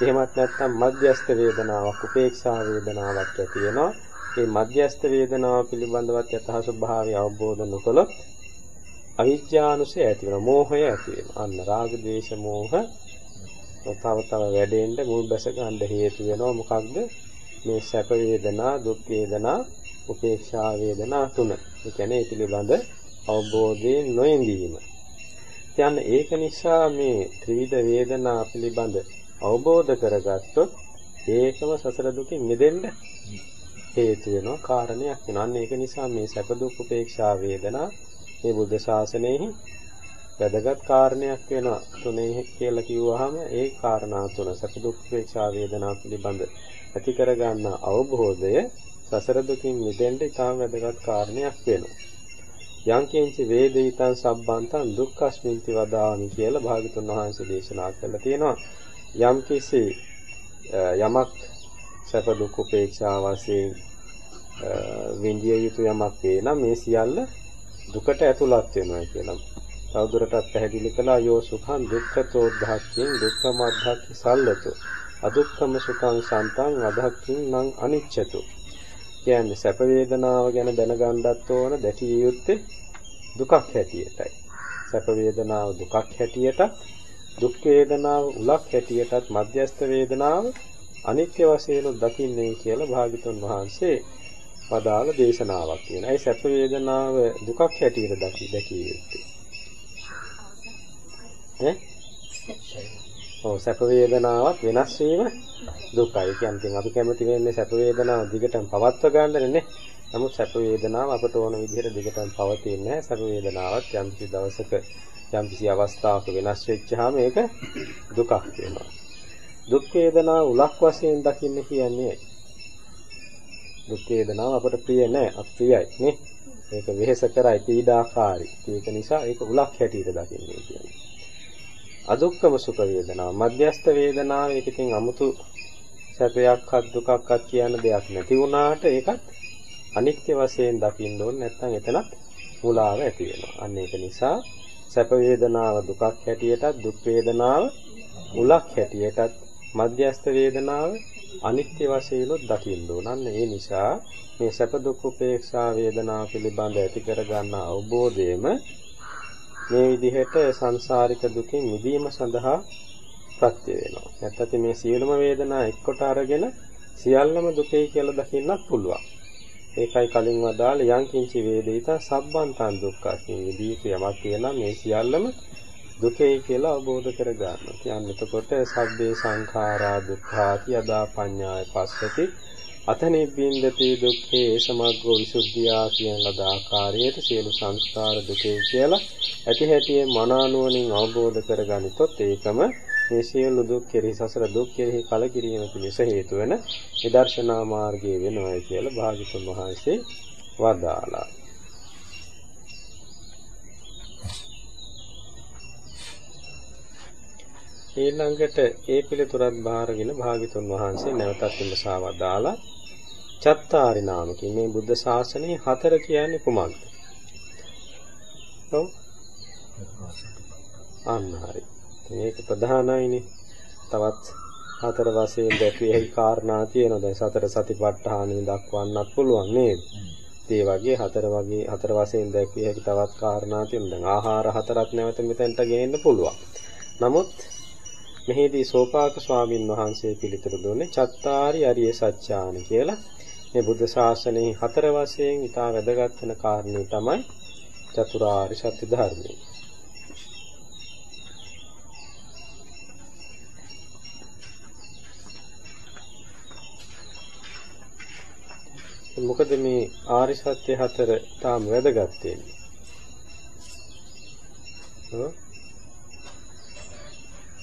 එහෙමත් නැත්නම් මධ්‍යස්ථ වේදනාවක්, උපේක්ෂා වේදනාවක් ඇති වෙනවා. මේ මධ්‍යස්ථ වේදනාව පිළිබඳවත් යථා ස්වභාවය අවබෝධ නොකළොත් අවිජ්ජානුසය ඇති වෙනවා. මෝහය ඇති වෙනවා. අන්න රාග, ද්වේෂ, මෝහ තව තව වැඩෙන්න මුල් බැස ගන්න හේතු වෙනවා. මොකක්ද? මේ සැප වේදනා, දුක් වේදනා, උපේක්ෂා වේදනා තුන. ඒ කියන්නේ ඒ පිළිබඳ අවබෝධයෙන් නොඉඳීම. කියන්නේ ඒක නිසා මේ ත්‍රිවිධ වේදනා පිළිබඳ අවබෝධ කරගත්තොත් ඒකම සසර දුකින් මිදෙන්න හේතු වෙනවා කාරණයක් වෙනවා. අන්න ඒක නිසා මේ සැප දුක් උපේක්ෂා වේදනා මේ බුද්ධ ශාසනයෙහි වැදගත් කාරණයක් වෙනවා. තුනේ කියලා කිව්වහම ඒ කාරණා තුන සැප දුක් උපේක්ෂා වේදනා පිළිබඳ ඇති කරගන්න අවබෝධය සසර දුකින් මිදෙන්න ඉතාම වැදගත් කාරණයක් වෙනවා. යංකින්ච වේදිතං සබ්බන්තං දුක්ඛස්මින්ති වදාමි කියලා භාගතුන් වහන්සේ දේශනා කළා තියෙනවා. යම්කිසි යමක් සැප දුක් උපේක්ෂා වශයෙන් විඳිය යුතු යමක් වේ නම් මේ සියල්ල දුකට ඇතුළත් වෙනවා කියලා. තවදුරටත් පැහැදිලි කළා යෝ සුඛං දුක්ඛතෝ ධාක්ඛින් දුක්ඛම අධාක්ඛි සල්ලතෝ. අදුක්ඛම සුඛං සන්තං අධාක්ඛින් නං අනිච්චතෝ කියන්නේ සැප වේදනාව ගැන දැනගන්නත් ඕන දැකිය යුත්තේ දුකක් හැටියටයි. සැප වේදනාව දුකක් හැටියට දුක් වේදනාව උලක් හැටියටත් මධ්‍යස්ථ වේදනාව අනිත්‍ය වශයෙන් දකින්නේ කියලා භාග්‍යතුන් වහන්සේ වදාළ දේශනාවක් තියෙනවා. ඒ සැප වේදනාව දුකක් හැටියට දකි දැකිය යුත්තේ. ඈ? ඔව් සැප වේදනාවක් වෙනස් වීම දුකයි. කියන්නේ අපි කැමති වෙන්නේ සැප වේදනාව දිගටම පවත්ව ගන්නනේ නේ. නමුත් සැප වේදනාව අපට ඕන විදිහට දිගටම පවතින්නේ නැහැ. සැප වේදනාවත් යම්කිසි දවසක යම්කිසි අවස්ථාවක වෙනස් වෙච්චාම ඒක දුකක් වෙනවා. දුක් වේදනාව උලක් වශයෙන් දකින්න කියන්නේ දුක් වේදනාව අපට ප්‍රිය නැහැ අප්‍රියයි නේ? ඒක වෙහෙස කරයි පීඩාකාරී. ඒක නිසා ඒක උලක් හැටියට දකින්නේ කියන්නේ. අදුක්කම සුඛ වේදනාව. මධ්‍යස්ත වේදනාව ඒක ඉතින් 아무තු සැපයක්වත් දුකක්වත් කියන දෙයක් නැති වුණාට ඒකත් අනිත්‍ය වශයෙන් දකින්න ඕනේ නැත්නම් එතනත් මුලාව ඇති වෙනවා. අන්න ඒක නිසා සැප වේදනාව දුකක් හැටියටත් දුක් වේදනාව උලක් හැටියටත් මධ්‍යස්ත වේදනාව අනිත්‍ය වශයෙන් දකින්න ඕන. අන්න ඒ නිසා මේ සැප දුක් උපේක්ෂා වේදනා පිළිබඳ ඇති කර ගන්න අවබෝධයම මේ විදිහට සංසාරික දුකින් මිදීම සඳහා ප්‍රත්‍ය වෙනවා. නැත්නම් මේ සියලුම වේදනා එක්කොට අරගෙන සියල්ලම දුකයි කියලා දකින්නත් පුළුවන්. ඒකයි කලින් වදාළ යං කිංචි වේදිත සබ්බන්තං දුක්ඛස්මින් විදීත යමක් කියලා මේ සියල්ලම දුකයි කියලා අවබෝධ කර ගන්නවා. කියන්නේ එතකොට සබ්බේ සංඛාරා දුක්ඛාති යදා පඤ්ඤාය පස්සති අතනිබ්බින්දති දුක්ඛේ සමග්ගෝ විසුද්ධියා කියන ලද ආකාරයට සියලු සංස්කාර දුකේ කියලා ඇති හැටියේ මනානුවණින් අවබෝධ කරගනිතොත් ඒකම මේ සියලු දුක් කෙරෙහි සසර දුක් කෙරෙහි කලකිරීම පිණිස හේතු වෙන විදර්ශනා මාර්ගය වෙනවායි කියලා භාග්‍යතුන් වහන්සේ වදාලා. ඊළඟට ඒ පිළිතුරත් බාරගෙන භාග්‍යතුන් වහන්සේ නැවතත් විමසා වදාලා චත්තාරි නාමකින් මේ බුද්ධ ශාසනයේ හතර කියන්නේ කුමක්ද? ඔව්. අන්න හරි. මේක ප්‍රධානයිනේ. තවත් හතර වශයෙන් දැක්විය හැකි කාරණා තියෙනවා. දැන් සතර සතිපට්ඨානෙ දක්වන්නත් පුළුවන් නේද? ඒ වගේ හතර වගේ හතර වශයෙන් දැක්විය හැකි තවත් කාරණා තියෙනවා. දැන් ආහාර හතරක් නැවත මෙතෙන්ට ගේන්න පුළුවන්. නමුත් මෙහිදී සෝපාක ස්වාමින් වහන්සේ පිළිතුරු දුන්නේ චත්තාරි අරිය සත්‍යාන කියලා. මේ බුද්ධ ශාසනයේ හතර වශයෙන් ඉතා වැදගත් වෙන කාරණේ තමයි චතුරාර්ය සත්‍ය ධර්මය. මොකද මේ ආරි සත්‍ය හතර තාම වැදගත් වෙන්නේ.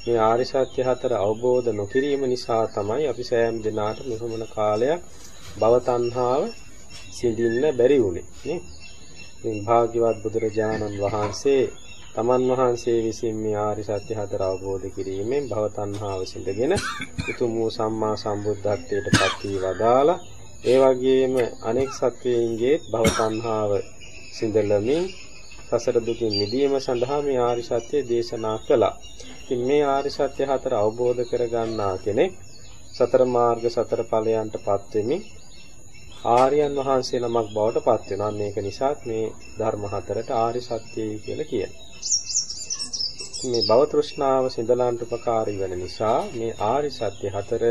මේ ආරි සත්‍ය හතර අවබෝධ නොකිරීම නිසා තමයි අපි සෑම දිනාට මෙහෙමන කාලයක් භව තණ්හාව සිඳින්න බැරි වුනේ නේ. මේ භාග්‍යවත් බුදුරජාණන් වහන්සේ තමන් වහන්සේ විසින් මේ ආරි සත්‍ය හතර අවබෝධ කිරීමෙන් භව තණ්හාව සිඳගෙන උතුම් වූ සම්මා සම්බුද්ධත්වයට පත් වී වදාලා ඒ වගේම අනෙක් සත්වයන්ගේ භව තණ්හාව සිඳලමින් සසර දුකින් මිදීම සඳහා මේ ආරි සත්‍ය දේශනා කළා. ඉතින් මේ ආරි සත්‍ය හතර අවබෝධ කරගන්නා කෙනෙක් සතර මාර්ග සතර ඵලයන්ටපත් වෙමින් ආර්යයන් වහන්සේ නමක් බවට පත් වෙනවා. මේක නිසාත් මේ ධර්ම හතරට ආරි සත්‍යයි කියලා කියනවා. මේ භව තෘෂ්ණාව සිඳලන්ට උපකාරී වෙන නිසා මේ ආරි සත්‍ය හතර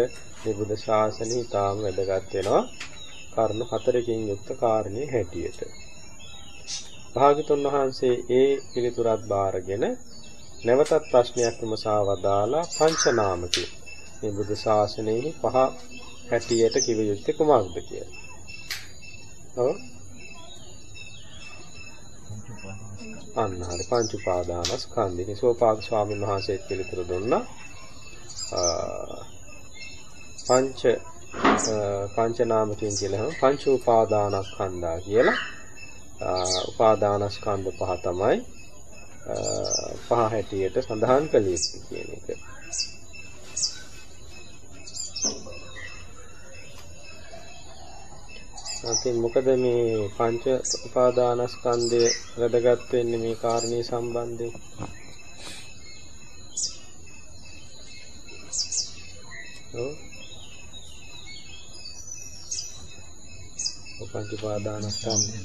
මේ බුද්ධ ශාසනය ඊටාම වැදගත් වෙනවා. කරුණු හතරකින් යුක්ත කාරණේ හැටියට. භාගතුන් වහන්සේ ඒ පිළිතුරත් බාරගෙන නැවතත් ප්‍රශ්නයක් විමසා වදාලා පංචනාමකේ මේ බුද්ධ ශාසනයේ පහ හැටියට කිව යුත්තේ කුමක්ද කියලා. ඔව්. අන්න හරි පංච උපාදානස්කන්ධේ සෝපාද ස්වාමීන් වහන්සේ පිළිතුරු දුන්නා. පංච පංච නාමකින් කියලා පංච උපාදානස්කන්ධා කියලා උපාදානස්කන්ධ පහ තමයි පහ හැටියට සඳහන් කළේ කියන එක. ඉතින් මොකද මේ පංච උපාදානස්කන්ධය වැදගත් වෙන්නේ මේ කාරණේ සම්බන්ධයෙන්? ඔව් පංච උපාදානස්කන්ධය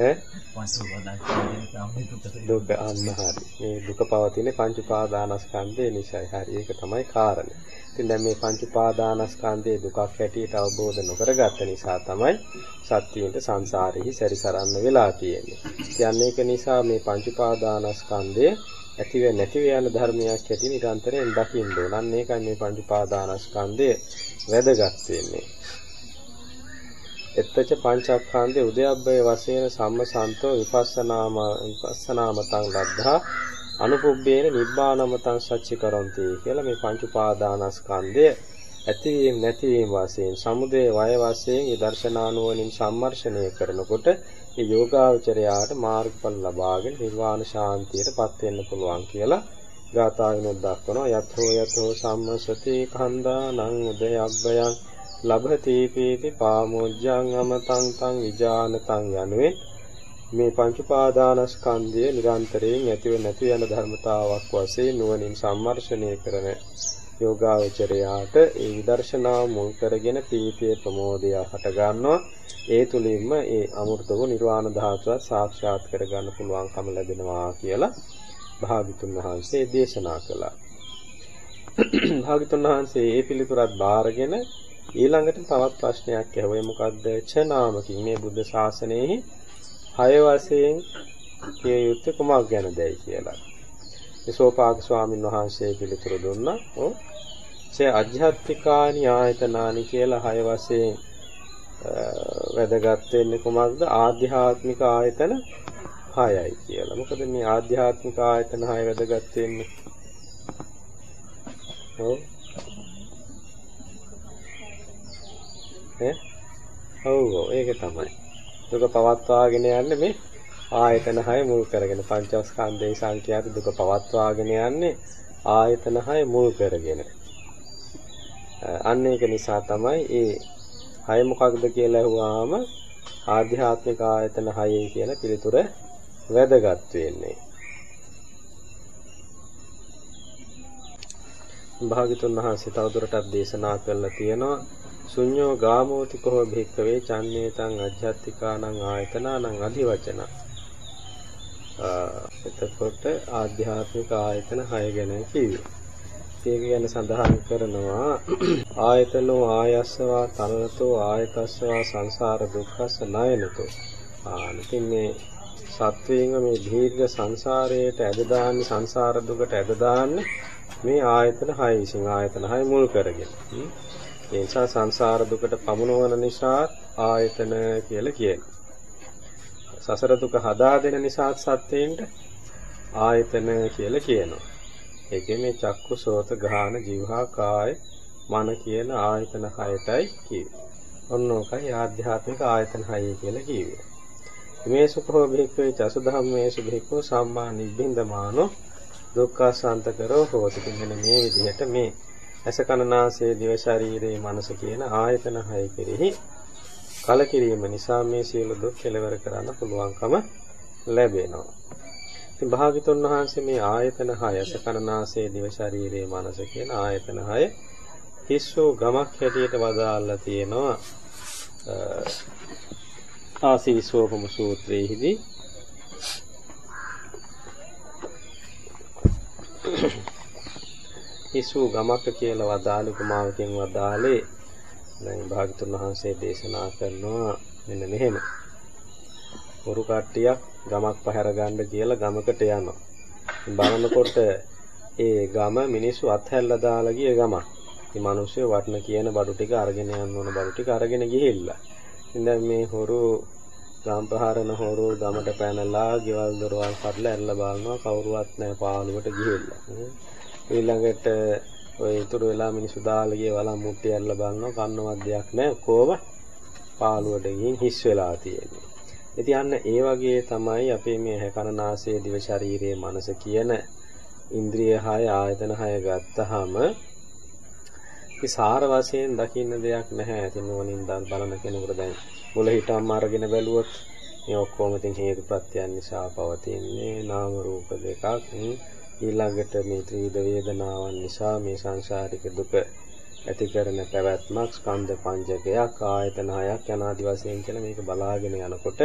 ඈ පංච උපාදානස්කන්ධය තමයි දුක අන්න හරි මේ දුක පවතින පංච උපාදානස්කන්ධය නිසායි හරි ඒක තමයි කාරණේ ඉතින් දැන් මේ පංච උපාදානස්කන්ධයේ දුකක් හැටියට අවබෝධ නොකරගත්ත නිසා තමයි සත්‍යයට සංසාරෙහි සැරිසරන්න වෙලා තියෙන්නේ. කියන්නේ ඒක නිසා මේ පංච උපාදානස්කන්ධය ඇතිව නැතිව යන ධර්මයක් ඇති නිරන්තරයෙන් දකින්න ඕන. අන්න ඒකයි මේ පංච උපාදානස්කන්ධය වැදගත් වෙන්නේ. එත්තච පංචස්කන්ධේ උදයබ්බේ වශයෙන් සම්මසන්තෝ විපස්සනාම විපස්සනාමතං ලද්ධා අනුපුබ්බේන නිබ්බානමතං සච්චි කරන්ති කියලා මේ පංච උපාදානස්කන්ධය ඇතිවීම නැතිවීම වශයෙන් සමුදය වය වශයෙන් ඊදර්ශනානුවණින් සම්මර්ෂණය කරනකොට මේ යෝගාවචරයාට මාර්ගඵල ලබාගෙන නිර්වාණ ශාන්තියටපත් වෙන්න පුළුවන් කියලා ගාථාවිනොත් දක්වනවා යතෝ යතෝ සම්මසති කන්දානං උදයබ්බයං ලබති පීති පාමොජ්ජං අමතං තං විජානතං යනුවෙන් මේ පංච උපාදානස්කන්ධය නිරන්තරයෙන් ඇතිව නැති යන ධර්මතාවක් වශයෙන් නුවණින් සම්මර්ෂණය කරන යෝගාවචරයාට ඒ විදර්ශනා මුල් කරගෙන පීතිය ප්‍රමෝදය හට ගන්නවා ඒ තුලින්ම ඒ අමෘත වූ නිර්වාණ ධාතුව සාක්ෂාත් කරගන්න පුළුවන්කම ලැබෙනවා කියලා භාග්‍යතුන් වහන්සේ දේශනා කළා. භාග්‍යතුන් වහන්සේ ඒ පිළිතුරත් බාරගෙන ඊළඟට තවත් ප්‍රශ්නයක් ඇහුවේ මොකද්ද? චනාමකින් මේ බුද්ධ ශාසනයේ හය වශයෙන් කිය යුත්තේ කුමක් ගැනදයි කියලා. විසෝපාක ස්වාමින් වහන්සේ පිළිතුරු දුන්නා. ඔව්. සේ අධ්‍යාත්මිකානි ආයතනානි කියලා හය වශයෙන් වැදගත් වෙන්නේ කුමක්ද? ආධ්‍යාත්මික ආයතන 6යි කියලා. මොකද මේ ආධ්‍යාත්මික ආයතන 6 වැදගත් වෙන්නේ? ඔව්. ඔව් ඒක තමයි. දුක පවත්වාගෙන යන්නේ මේ ආයතන 6 මුල් කරගෙන පංචස්කන්ධයේ සංඛ්‍යාත දුක පවත්වාගෙන යන්නේ ආයතන 6 මුල් කරගෙන. අන්න ඒක නිසා තමයි ඒ 6 මොකක්ද කියලා අහුවාම ආධ්‍යාත්මික ආයතන 6 කියන පිළිතුර වැදගත් වෙන්නේ. භාග්‍යතුන් වහන්සේ තවදුරටත් දේශනා කළා තියෙනවා ශුඤ්ඤෝ ගාමෝති කෝ භික්ඛවේ චන්නේතං අජ්ජත්තිකානං ආයතනානං අධිවචන. එතකොට ආධ්‍යාත්මික ආයතන 6 ගැන කිව්වේ. ඒක ගැන සඳහන් කරනවා ආයතනෝ ආයස්සවා තනනතෝ ආයතස්සවා සංසාර දුක්ඛස්ස ණයනතෝ. ආනිතින් මේ සත්වයන්ව මේ දීර්ඝ සංසාරයට ඇද දාන්නේ සංසාර දුකට ඇද දාන්නේ මේ ආයතන 6 විසින් ආයතන 6 මුල් කරගෙන. ඒ නිසා සංසාර දුකට පමුණවන නිසා ආයතන කියලා කියනවා. සසර දුක හදා දෙන නිසා සත්‍යයෙන්ට ආයතන කියලා කියනවා. ඒකේ මේ චක්කු සෝත ගාන જીවහා කාය මන කියන ආයතන හයටයි කිව්වේ. ඔන්න ඔකයි ආධ්‍යාත්මික ආයතන හයයි කියලා කිව්වේ. මේ සුඛෝ භික්ඛවේ චසු ධම්මේසු භික්ඛෝ සම්මා නිබ්බින්දමානෝ දුක්ඛසන්තකරෝ හෝති. මෙන්න මේ විදිහට මේ ඇස කනනාසය දිව ශරීරයේ මනස කියන ආයතන හය කෙරෙහි කලකිරීම නිසා මේ සියලු දුක් කෙලවර කරන්න පුළුවන්කම ලැබෙනවා. ඉතින් භාග්‍යතුන් වහන්සේ මේ ආයතන හය ඇස කනනාසය දිව ශරීරයේ මනස කියන ආයතන හය හිස්සෝ ගමක් හැටියට වදාල්ලා තියෙනවා ආසීසෝපම සූත්‍රයේදී හිසු ගමක කියලා වදාළු කුමාවකින් වදාලේ දැන් භාගතුන් වහන්සේ දේශනා කරනවා මෙන්න මෙහෙම. වරු කට්ටියක් ගමක් පහැර ගන්න කියලා ගමකට යනවා. බලනකොට ඒ ගම මිනිස්සු අත්හැල්ලා දාලා ගිය ගමක්. ඉතින් මිනිස්සු වටන කියන බඩු ටික අරගෙන යන්න ඕන බඩු ටික අරගෙන ගිහිල්ලා. ඉතින් දැන් මේ හොරු ගම් ප්‍රහාරන හොරු ගමට පැනලා ගෙවල් දොරවල් කඩලා ඇරලා බලනවා කවුරුවත් නැහැ පාළුවට ගිහිල්ලා. ඊළඟට ඔය ඉතුරු වෙලා මිනිස්සු දාලා ගිය වලම් මුට්ටිය ඇරලා බලනවා කන්නවත් දෙයක් නැහැ කොහොම පාළුවට ගිහින් හිස් වෙලා තියෙන්නේ. ඉතින් අන්න ඒ වගේ තමයි අපේ මේ හැකරනාසය දිව ශරීරයේ මනස කියන ඉන්ද්‍රිය හය ආයතන හය ගත්තාම ඒ සාර වශයෙන් දකින්න දෙයක් නැහැ. ඉතින් ඕනින් බලන කෙනෙකුට දැන් මුල හිටම් අරගෙන බැලුවොත් මේ ඔක්කොම ඉතින් හේතුප්‍රත්‍යයන් නිසා පවතින්නේ නාම රූප දෙකක්. ඊළඟට මේ ත්‍රිවිධ වේදනාවන් නිසා මේ සංසාරික දුක ඇති කරන පැවැත්මක් ස්කන්ධ පංචකයක් ආයතන හයක් යනාදි වශයෙන් කියලා මේක බලාගෙන යනකොට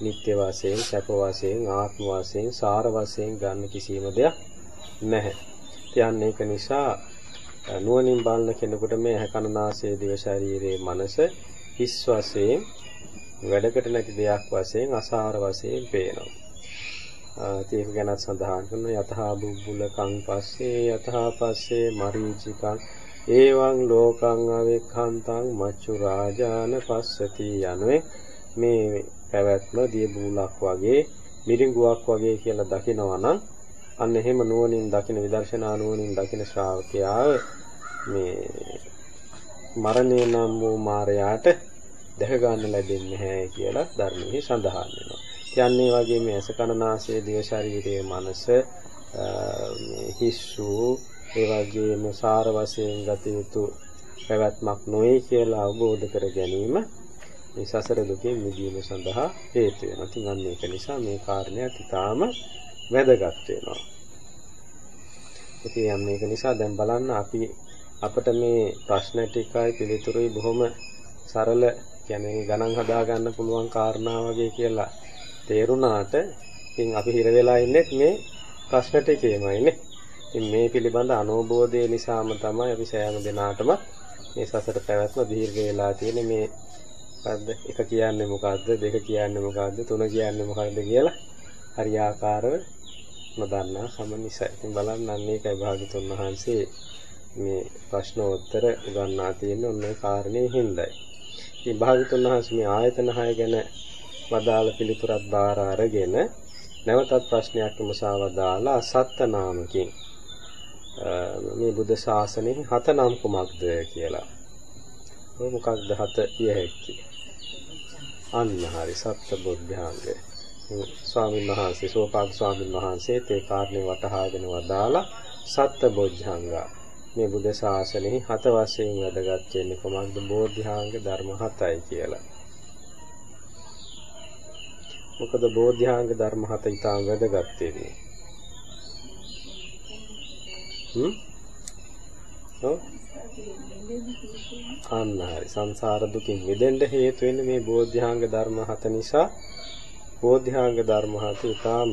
නිත්‍ය වශයෙන් සැප වශයෙන් ආත්ම වශයෙන් සාර වශයෙන් ගන්න කිසිම දෙයක් නැහැ. තියන්නේ ඒක නිසා නුවණින් බලන කෙනෙකුට මේ හැකනාසයේ දිව ශරීරයේ මනස හිස් වශයෙන් වැඩකට නැති දෙයක් වශයෙන් අසාර වශයෙන් පේනවා. ඒක ගැනත් සඳහන් කරන යතහා බුබ්බුලකං පස්සේ යතහා පස්සේ මරීචිකං ඒවං ලෝකං අවෙක්ඛන්තං මච්චු රාජාන පස්සති යනුවෙන් මේ පැවැත්ම දිය බූලක් වගේ මිරිඟුවක් වගේ කියලා දකිනවා නම් අන්න එහෙම නුවණින් දකින විදර්ශනා නුවණින් දකින ශ්‍රාවකයා මේ මරණය නම් වූ මායයට දැක ගන්න ලැබෙන්නේ නැහැ කියලා ධර්මයේ සඳහන් වෙනවා. කියන්නේ වගේ මේ අසකනාසය දිව ශරීරයේ මනස හිස්සු ඒ වගේම සාර වශයෙන් ගත යුතු පැවැත්මක් නොවේ කියලා අවබෝධ කර ගැනීම මේ සසර දුකෙන් මිදීම සඳහා හේතු වෙනවා. ඉතින් අන්න ඒක නිසා මේ කාරණයක් ඊටාම වැදගත් වෙනවා. ඉතින් මේක නිසා දැන් බලන්න අපි අපිට මේ ප්‍රශ්න ටිකයි පිළිතුරුයි බොහොම සරල කියන්නේ ගණන් හදා ගන්න පුළුවන් කාරණා වගේ කියලා තේරුණාට ඉතින් අපි හිර වෙලා ඉන්නේ මේ ප්‍රශ්න ටිකේමයිනේ. ඉතින් මේ පිළිබඳ අනෝබෝධය නිසාම තමයි අපි සෑම දිනාටම මේ සසර පැවැත්ම දීර්ඝ වෙලා තියෙන්නේ මේ මොකද්ද එක කියන්නේ මොකද්ද දෙක කියන්නේ මොකද්ද තුන කියන්නේ මොකද්ද කියලා හරියාකාරව නොදන්නා කම නිසා. ඉතින් බලන්න අන්න ඒකයි භාගතුන් වහන්සේ මේ ප්‍රශ්නෝත්තර උගන්වා තියෙන ඔන්නේ කාරණේ හිඳයි. ඉතින් භාගතුන් වහන්සේ මේ ආයතන 6 ගැන වදාළ පිළිතුරක් බාර අරගෙන නැවතත් ප්‍රශ්නයක් විමසවදාලා සත්ත නාමකින් මේ බුද්ධ ශාසනයේ හත නම් කුමක්ද කියලා. ඔය මොකක්ද හත කිය හැක්කේ? අන්න හරි සත්‍ය බුද්ධාංග. ස්වාමීන් වහන්සේ සෝපාද ස්වාමීන් වහන්සේත් ඒ කාරණේ වටහාගෙන වදාලා සත්‍ය බොද්ධාංගා මේ බුද්ධ ශාසනයේ හත වශයෙන් වැදගත් වෙන්නේ කොමක්ද බෝධිහාංග ධර්ම හතයි කියලා. මොකද බෝධ්‍යාංග ධර්ම හත ඊටාම වැදගත් වෙන්නේ. හ්ම්? ඔව්. අන්න හරි සංසාර දුකින් මිදෙන්න හේතු වෙන්නේ මේ බෝධ්‍යාංග ධර්ම හත නිසා බෝධ්‍යාංග ධර්ම හත ඊටාම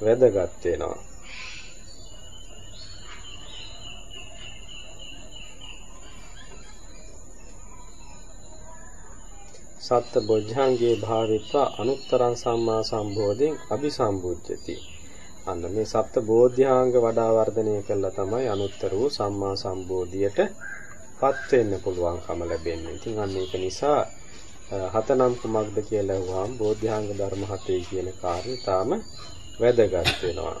වැදගත් වෙනවා. සත්ත බොජ්ජංගේ භාවිත්වා අනුත්තරං සම්මා සම්බෝධින් අபிසම්බුද්ධති. අන්න මේ සත්ත බෝධ්‍යාංග වඩා වර්ධනය කළා තමයි අනුත්තර වූ සම්මා සම්බෝධියට පත් වෙන්න පුළුවන්කම ලැබෙන්නේ. ඉතින් අන්න ඒක නිසා හතනම් කුමක්ද කියලා අහුවාම බෝධ්‍යාංග ධර්ම හතේ කියන කාර්යය තාම වැදගත් වෙනවා.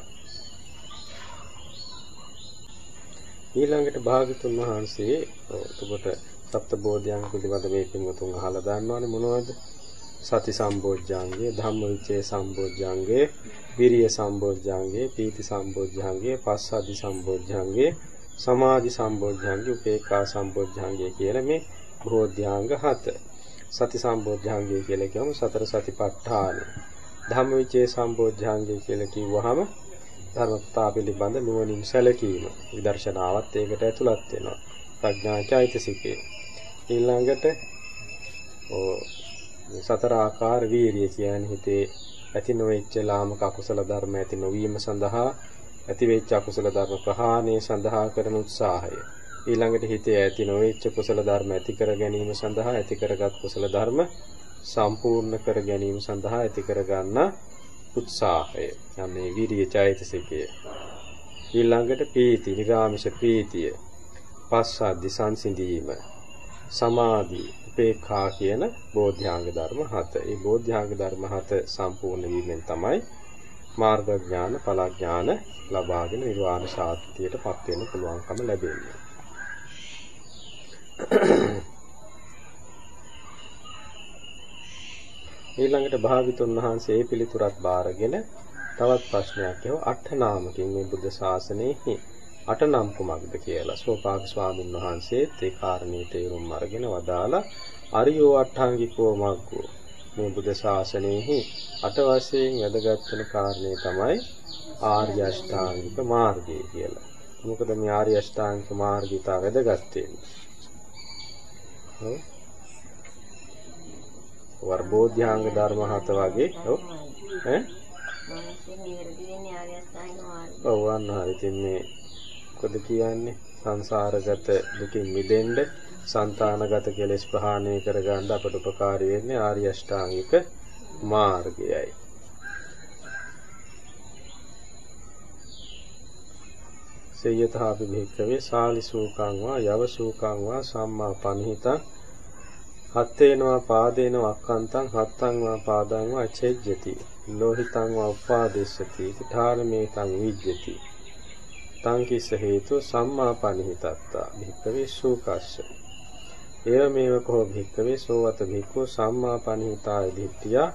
ඊළඟට භාගතුන් වහන්සේ එතකොට සප්ත බෝධ්‍යාංග පිළිබඳ මේ පින්වතුන් අහලා දන්නවනේ මොනවද? සති සම්බෝධ්‍යාංගය, ධම්මවිචේ සම්බෝධ්‍යාංගය, විරිය සම්බෝධ්‍යාංගය, පීති සම්බෝධ්‍යාංගය, පස්සද්ධි සම්බෝධ්‍යාංගය, සමාධි සම්බෝධ්‍යාංගය, උපේක්ඛා සම්බෝධ්‍යාංගය කියන මේ බෝධ්‍යාංග හත. සති සම්බෝධ්‍යාංගය කියලා කියමු සතර සතිපට්ඨාන. ධම්මවිචේ සම්බෝධ්‍යාංගය කියලා කිව්වහම ධර්මතා පිළිබඳ නුවණින් සැලකීම. විදර්ශනාවත් ඒකට ඇතුළත් වෙනවා. ප්‍රඥා චෛතසිකය. ඊළඟට සතර ආකාර වීරිය කියන්නේ හිතේ ඇති නොවෙච්ච ලාමක අකුසල ධර්ම ඇති නොවීම සඳහා ඇති වෙච්ච අකුසල ධර්ම ප්‍රහාණය සඳහා කරන උත්සාහය. ඊළඟට හිතේ ඇති නොවෙච්ච කුසල ධර්ම ඇති කර ගැනීම සඳහා ඇති කරගත් කුසල ධර්ම සම්පූර්ණ කර ගැනීම සඳහා ඇති කරගන්න උත්සාහය. යන්නේ විරිය චෛතසිකය. ඊළඟට පීති, නිරාමිෂ ප්‍රීතිය. පස්සද්ධි සංසිඳීම. සමාධි, උපේක්ඛා කියන බෝධ්‍යාංග ධර්ම හත. ඒ බෝධ්‍යාංග ධර්ම හත සම්පූර්ණ වීමෙන් තමයි මාර්ග ඥාන, ඵල ඥාන ලබාගෙන නිර්වාණ සාත්‍යයටපත් වෙන්න පුළුවන්කම ලැබෙන්නේ. ඊළඟට භාවිතුන් වහන්සේ පිළිතුරක් බාරගෙන තවත් ප්‍රශ්නයක් එව අටනාමකින් මේ බුද්ධ ශාසනයේ අටනම් කුමක්ද කියලා. සෝපාක ස්වාමින් වහන්සේත් ඒ කාරණේ තේරුම් අරගෙන වදාලා අරියෝ අට්ඨාංගිකෝ මග්ගෝ. මේ බුද්ධ ශාසනයේ අට වශයෙන් වැදගත් වෙන කාරණේ තමයි ආර්ය අෂ්ටාංගික මාර්ගය කියලා. මොකද මේ ආර්ය අෂ්ටාංගික මාර්ගය තා වැදගත් වෙන්නේ. වර්බෝධ්‍යාංග ධර්ම හත වගේ. ඔව්. ඈ? ඔව්. අන්න හරි. ඉතින් මේ මොකද කියන්නේ? සංසාරගත දුකින් මිදෙන්න సంతానගත කෙලෙස් ප්‍රහාණය කරගන්න අපට උපකාරී වෙන්නේ ආර්ය අෂ්ටාංගික මාර්ගයයි. සේයතාපි භික්ඛවේ සාලිසූකං වා යවසූකං වා සම්මා පනිහිතං. හත්තේනවා පාදේනවා අක්කන්තං හත්තං වා පාදං වා චෙජ්ජති ලෝහිතං වා උපාදේශති ඨාරමේතං විජ්ජති. තං කිස්ස හේතු සම්මා පනිහිතත්තා භික්කවේ සූකස්ස එවමෙව කෝ භික්කවේ සෝවත භික්ඛු සම්මා පනිහිතාය දිට්ඨියා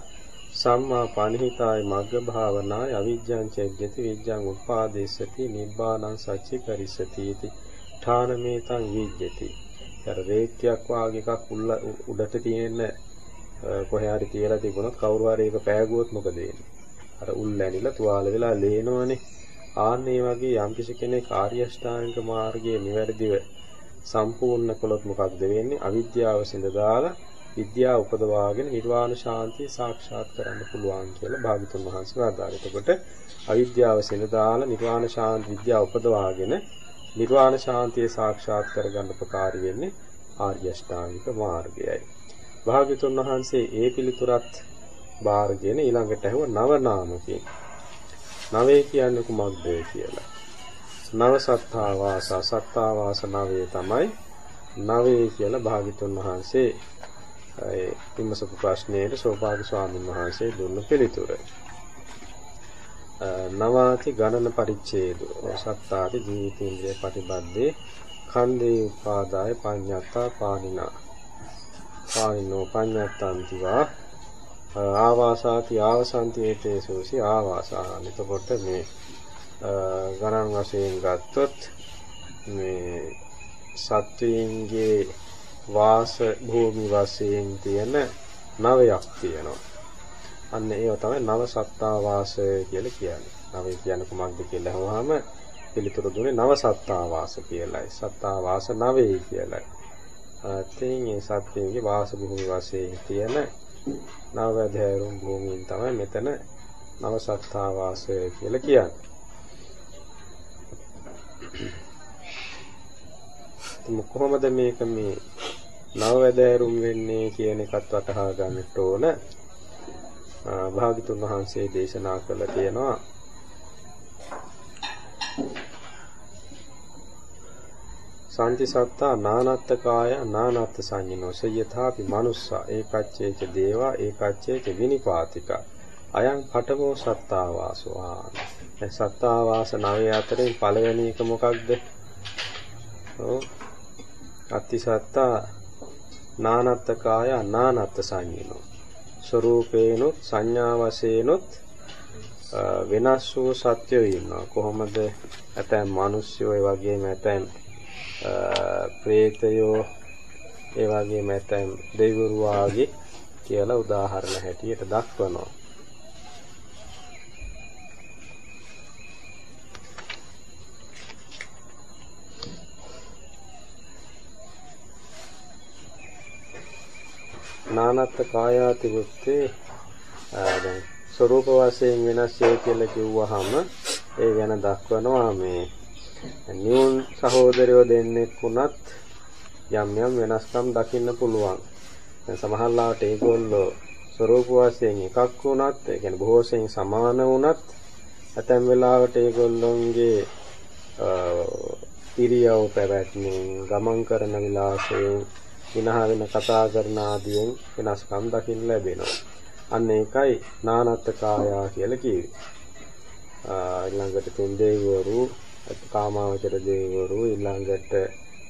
සම්මා පනිහිතාය මග්ග භාවනාය අවිජ්ජං චෙජ්ජති විජ්ජං උපාදේශති නිබ්බානං සච්චි කරිස්සති इति ඨානමේතං විජ්ජති අර රේක්කයක් වාගේ එකක් උඩට තියෙන කොහේ හරි තියලා තිබුණොත් කවුරු හරි ඒක පෑගුවොත් මොකද වෙන්නේ? අර උල් ඇනිලා තුවාල වෙලා ලේනවනේ. ආන්නේ වගේ යම්කිසි කෙනෙක් ආර්ය අෂ්ටාංගික මාර්ගයේ නිවැරදිව සම්පූර්ණ කළොත් මොකක්ද වෙන්නේ? අවිද්‍යාව සිඳ දාලා විද්‍යාව උපදවාගෙන නිර්වාණ ශාන්තිය සාක්ෂාත් කරන්න පුළුවන් කියලා භාගතුන් වහන්සේ වදාළා. එතකොට අවිද්‍යාව සිඳ දාලා නිර්වාණ ශාන්ති විද්‍යාව උපදවාගෙන නිර්වාණ ශාන්තිය සාක්ෂාත් කරගන්න උපකාරී වෙන්නේ ආර්ය අෂ්ටාංගික මාර්ගයයි. භාග්‍යතුන් වහන්සේ ඒ පිළිතුරත් බාරගෙන ඊළඟට ඇහුව නව නාමකින්. නවේ කියන්නේ කුමක්ද කියලා. නව සත්තා වාස සත්තා වාස නවේ තමයි නවේ කියලා භාග්‍යතුන් වහන්සේ ඒ විමසපු ප්‍රශ්නයට සෝපාග ස්වාමීන් වහන්සේ දුන්න පිළිතුර. නවාති ගණන පරිච්ඡේද සත්තාති ජීවිතේන්ද්‍රය ප්‍රතිබද්දේ කන්දේ උපාදාය පඤ්ඤත්තා පානිනා පානිනෝ පඤ්ඤත්තන්තිවා ආවාසාති ආවසන්තියේතේසෝසි ආවාසාන එතකොට මේ ගණන් වශයෙන් ගත්තොත් මේ සත්වයන්ගේ වාස භූමි වශයෙන් තියෙන නවයක් තියෙනවා අන්න ඒව තමයි නව සත්තා වාසය කියලා කියන්නේ. නව කියන්නේ කුමක්ද කියලා අහුවාම පිළිතුරු දුන්නේ නව සත්තා වාස කියලායි. සත්තා වාස නවේ කියලායි. අතින් මේ සත්‍යයේ වාස භූමි වශයෙන් තියෙන නව වැදෑරුම් භූමියෙන් තමයි මෙතන නව සත්තා වාසය කියලා කියන්නේ. කොහොමද මේක මේ නව වැදෑරුම් වෙන්නේ කියන එකත් වටහා ගන්නට ඕන. භාගතුන් වහන්සේ දේශනා කළ තියෙනවා සාන්ති සත්තා නානත්ත කාය නානත්ත සංඤිනෝ සයථාපි manussa ඒකච්චේච දේවා ඒකච්චේච විනිපාතිකා. අයං පඨමෝ සත්තාවාසෝ. ආ දැන් සත්තාවාස නවය අතරින් පළවෙනි එක මොකක්ද? ඔව්. අත්ති සත්තා නානත්ත කාය නානත්ත සංඤිනෝ ස්වરૂපේනොත් සංඥා වශයෙන්ොත් වෙනස් වූ සත්‍යෝ ඉන්නවා. කොහොමද? ඇතැම් මිනිස්සුયો ඒ වගේම ඇතැම් ප්‍රේතයෝ ඒ වගේම ඇතැම් දෙවිවරු වාගේ කියලා උදාහරණ හැටියට දක්වනවා. නානත්ත් කායාති වුත්තේ දැන් ස්වરૂප වශයෙන් වෙනස් වේ කියලා කිව්වහම ඒ ගැන දක්වනවා මේ නියුන් සහෝදරයෝ දෙන්නෙක් වුණත් යම් යම් වෙනස්කම් දකින්න පුළුවන්. දැන් සමහරලාට ඒගොල්ලෝ ස්වરૂප වශයෙන් එකක් වුණත් ඒ කියන්නේ බොහෝ සෙයින් සමාන වුණත් ඇතැම් වෙලාවට ඒගොල්ලොන්ගේ ඉරියව් පැවැත්මෙන් ගමන් කරන විලාසයෙන් විනහ වෙන කතා කරන ආදියෙන් වෙනස්කම් දකින්න ලැබෙනවා. අන්න ඒකයි නානත්ත් කායා කියලා කිව්වේ. ඊළඟට තුන් දෙවිවරු කාමාවචර දෙවිවරු ඊළඟට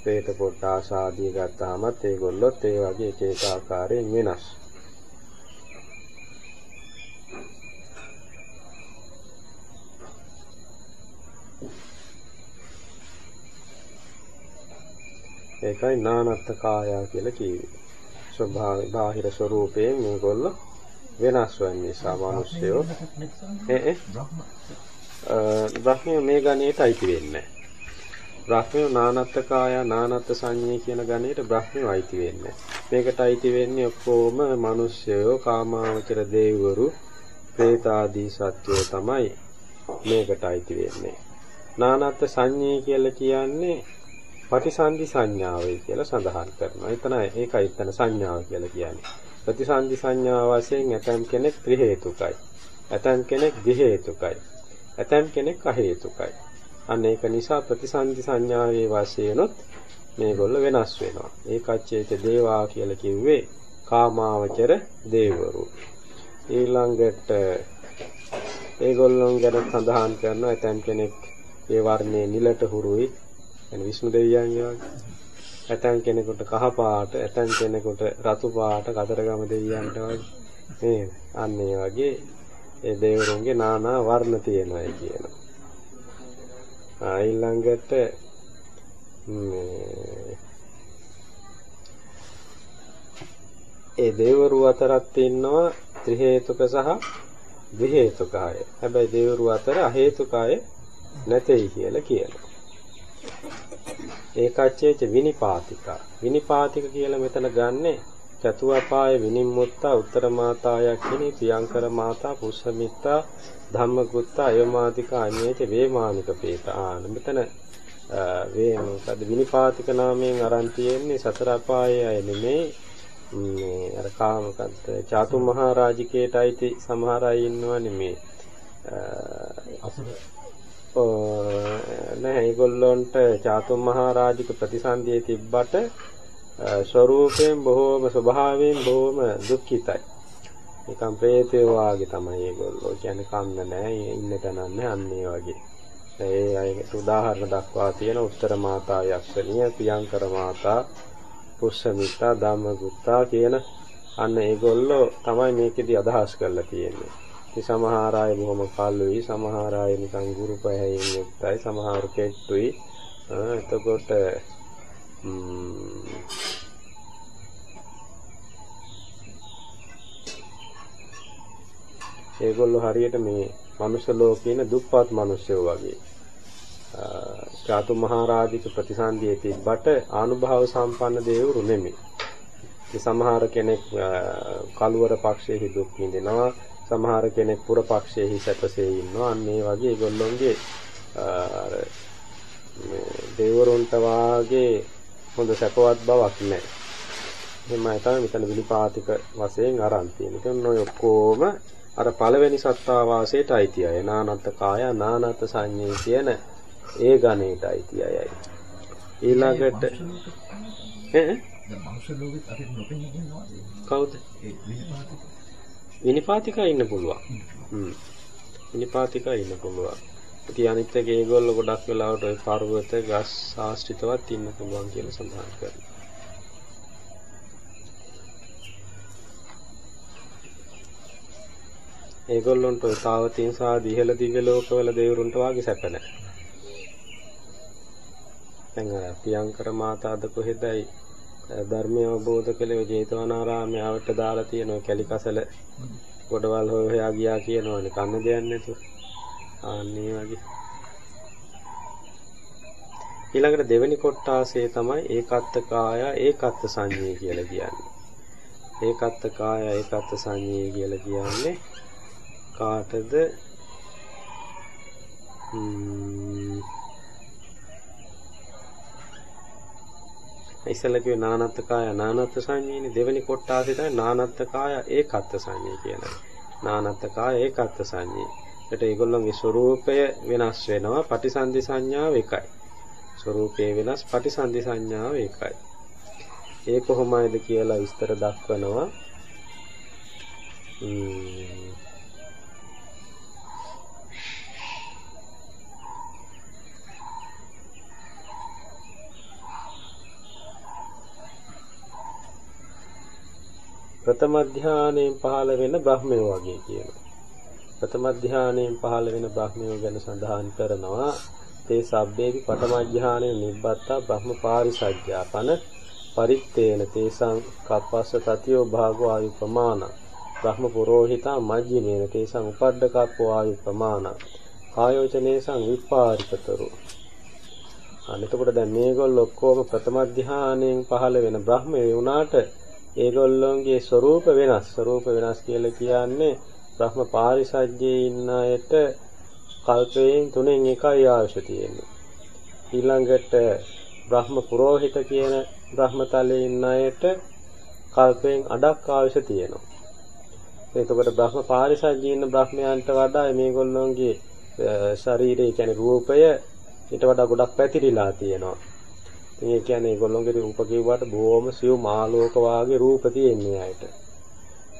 പ്രേත කොට්ටාස ආදී ගත්තාමත් ඒගොල්ලොත් ඒ වගේ එක එක ආකාරයෙන් වෙනස්. ඒකයි නානත්ත කායා කියලා කියන්නේ. ස්වභාව බාහිර ස්වરૂපයෙන් මේගොල්ලෝ වෙනස් වෙන නිසා මිනිස්සුયો ඒ ඒ බ්‍රහ්මය මේ ගණයට අයිති වෙන්නේ බ්‍රහ්මය නානත්තකාය නානත්ත සංඤේ කියන ගණයට බ්‍රහ්මය අයිති වෙන්නේ මේකට අයිති වෙන්නේ ඔක්කොම මිනිස්සයෝ කාමාවචර දෙවිවරු പ്രേතාදී සත්වෝ තමයි මේකට අයිති වෙන්නේ නානත්ත සංඤේ කියලා කියන්නේ ප්‍රතිසන්දි සංඥාවයි කියලා සඳහන් කරනවා. එතන ඒකයි එතන සංඥාව කියලා කියන්නේ. ප්‍රතිසන්දි සංඥාව වශයෙන් ඇතම් කෙනෙක් ත්‍රි හේතුකයි. ඇතම් කෙනෙක් දි හේතුකයි. ඇතම් කෙනෙක් අ හේතුකයි. අන්න ඒක නිසා ප්‍රතිසන්ධි සංඥාවේ වශයෙන්ොත් මේගොල්ල වෙනස් වෙනවා. ඒකච්චේත දේවා කියලා කිව්වේ කාමාවචර දේවරු. ඊළඟට ඒගොල්ලොන් ගැන සඳහන් කරනවා ඇතම් කෙනෙක් ඒ වර්ණයේ නිලට හුරුයි يعني විෂ්ණු දෙවියන්ගේ වගේ. ඇතන් කෙනෙකුට කහ පාට, ඇතන් කෙනෙකුට රතු පාට, කතරගම දෙවියන්ට වගේ. නේද? අන්න ඒ වගේ ඒ දෙවිවරුන්ගේ নানা වර්ණ තියෙනවා කියනවා. ආ ඊළඟට ඒ දෙවිවරු අතරත් ඉන්නවා ත්‍රි හේතුක සහ ද්වි හේතුක අය. හැබැයි දෙවිවරු අතර අ හේතුක අය නැtei කියලා කියනවා. ඒකච්චේච විනිපාතිකා විනිපාතික කියලා මෙතන ගන්නෙ චතුවපාය විනිම්මුත්තා උත්තර මාතායක්ඛිනි ප්‍රියංකර මාතා පුස්සමිත්තා ධම්මගුත්තා අයමාතික අඤ්ඤේච වේමානික පේත ආන. මෙතන වේ මොකද විනිපාතික නාමයෙන් අරන් තියෙන්නේ සතර අපායේ අය නෙමේ. මේ අර කාමකන්ත චාතු මහා රාජිකේට අයිති සමහර අය ඉන්නවා නෙමේ. නැහැ ඒගොල්ලොන්ට චාතුම් මහා රාජික ප්‍රතිසන්දියේ තිබ්බට ස්වરૂපයෙන් බොහෝම ස්වභාවයෙන් බොහෝම දුක්ඛිතයි. නිකම් ප්‍රේතයෝ වාගේ තමයි ඒගොල්ලෝ. කියන්නේ කන්න නැහැ, ඉන්න තැනක් නැහැ, අන්න ඒ වගේ. ඒ අයගේ උදාහරණ දක්වා තියෙන උත්තර මාතා යක්ෂණිය, පියංකර මාතා, පුස්සමිතා, ධම්මගුත්තා කියන අන්න ඒගොල්ලෝ තමයි මේකෙදි අදහස් කරලා තියෙන්නේ. ඉතින් සමහර අය බොහොම කල්ුයි සමහර අය නිකන් ගුරු පහයෙන් යුක්තයි සමහර කෙට්ටුයි එතකොට ඒගොල්ලෝ හරියට මේ මනුෂ්‍ය ලෝකේ ඉන්න දුප්පත් මිනිස්සුયો වගේ චාතු මහරජික ප්‍රතිසන්දියේ තිබ්බට ආනුභාව සම්පන්න දේවරු නෙමෙයි. සමහර කෙනෙක් කලවර පක්ෂයේ දුක් විඳිනවා සමහර කෙනෙක් පුරපක්ෂයේ සැපසේ ඉන්නවා. අන්න ඒ වගේ ඒගොල්ලොන්ගේ අර මේ දේවරුන්ට වාගේ හොඳ සැපවත් බවක් නැහැ. එහෙමයි තමයි මෙතන විලිපාතික වශයෙන් අරන් තියෙන්නේ. ඉතින් ඔය ඔක්කොම අර පළවෙනි සත්තා වාසයට අයිති අය. නානත් කාය නානත් සංඤේ කියන ඒ ගණේට අයිති අයයි. ඊළඟට ඈ කවුද? විනිපාතිකා ඉන්න පුළුවන්. හ්ම්. විනිපාතිකා ඉන්න පුළුවන්. ඉතින් අනිත් එක ඒගොල්ලෝ ගොඩක් වෙලාවට ওই පර්වත ගස් ආශ්‍රිතවත් ඉන්න පුළුවන් කියලා සඳහන් කරනවා. ඒගොල්ලොන්ට ඔය තාවතින් සාදී ඉහළ දිව්‍ය ලෝකවල දෙවිවරුන්ට වාගේ සැප නැහැ. දැන් අර පියංකර මාතාද කොහෙදයි ධර්මය අවබෝධ කළේ ඔය ජේතවනාරාමයේ ආවට දාලා තියෙන ඔය කැලිකසල ගොඩවල් හොය හොයා ගියා කියනවනේ කන්න දෙයක් නැතුව. ආන්නේ වගේ. ඊළඟට දෙවෙනි කොටාසේ තමයි ඒකත්ත කාය ඒකත්ත සංඤේ කියලා කියන්නේ. ඒකත්ත කාය ඒකත්ත සංඤේ කියලා කියන්නේ කාටද ම්ම් ඉස්සෙල්ලා කිව්වේ නානත්ත කාය නානත්ත සංඤේනේ දෙවෙනි කොටාසේ තමයි නානත්ත කාය ඒකත්ත සංඤේ කියන්නේ. නානත්ත කාය ඒකත්ත සංඤේ. ඒකට ඒගොල්ලන්ගේ ස්වરૂපය වෙනස් වෙනවා පටිසන්ධි සංඥාව එකයි. ස්වરૂපය වෙනස් පටිසන්ධි සංඥාව එකයි. ඒ කොහොමයිද කියලා විස්තර දක්වනවා. ප්‍රථම ධානයෙන් පහළ වෙන බ්‍රහ්මයෝ වගේ කියනවා. ප්‍රථම ධානයෙන් පහළ වෙන බ්‍රහ්මයෝ ගැන සඳහන් කරනවා. තේ සබ්බේපි පඨම ධානයේ නිබ්බත්තා බ්‍රහ්ම පාරිසජ්ජාපන පරිත්තේන තේසං කප්පස්ස තතියෝ භාගෝ ආයු ප්‍රමාණ. බ්‍රහ්ම පුරෝහිතා මජ්ජිමේන තේසං උපඩ්ඩකප්පෝ ආයු ප්‍රමාණ. ආයෝචනේසං විපාරිකතරු. අනිතකොට දැන් මේගොල්ලෝ ඔක්කොම ප්‍රථම ධානයෙන් පහළ වෙන බ්‍රහ්මයෝ වුණාට ඒගොල්ලොන්ගේ ස්වરૂප වෙනස්. ස්වરૂප වෙනස් කියලා කියන්නේ බ්‍රහ්ම පාරිසජ්ජයේ ඉන්න අයට කල්පයෙන් තුනෙන් එකයි ආයුෂ තියෙන්නේ. ඊළඟට බ්‍රහ්ම පුරෝහිත කියන බ්‍රහ්මතලයේ ඉන්න අයට කල්පයෙන් අඩක් ආයුෂ තියෙනවා. එතකොට බ්‍රහ්ම පාරිසජ්ජයේ ඉන්න බ්‍රහ්මයන්ට වඩා මේගොල්ලොන්ගේ ශරීරය කියන්නේ රූපය ඊට වඩා ගොඩක් පැතිරිලා තියෙනවා. ඉතින් ඒ කියන්නේ ඒගොල්ලොන්ගේ රූප කිව්වට බොහොම සියුම් ආලෝක වාගේ රූප තියෙන්නේ අයට.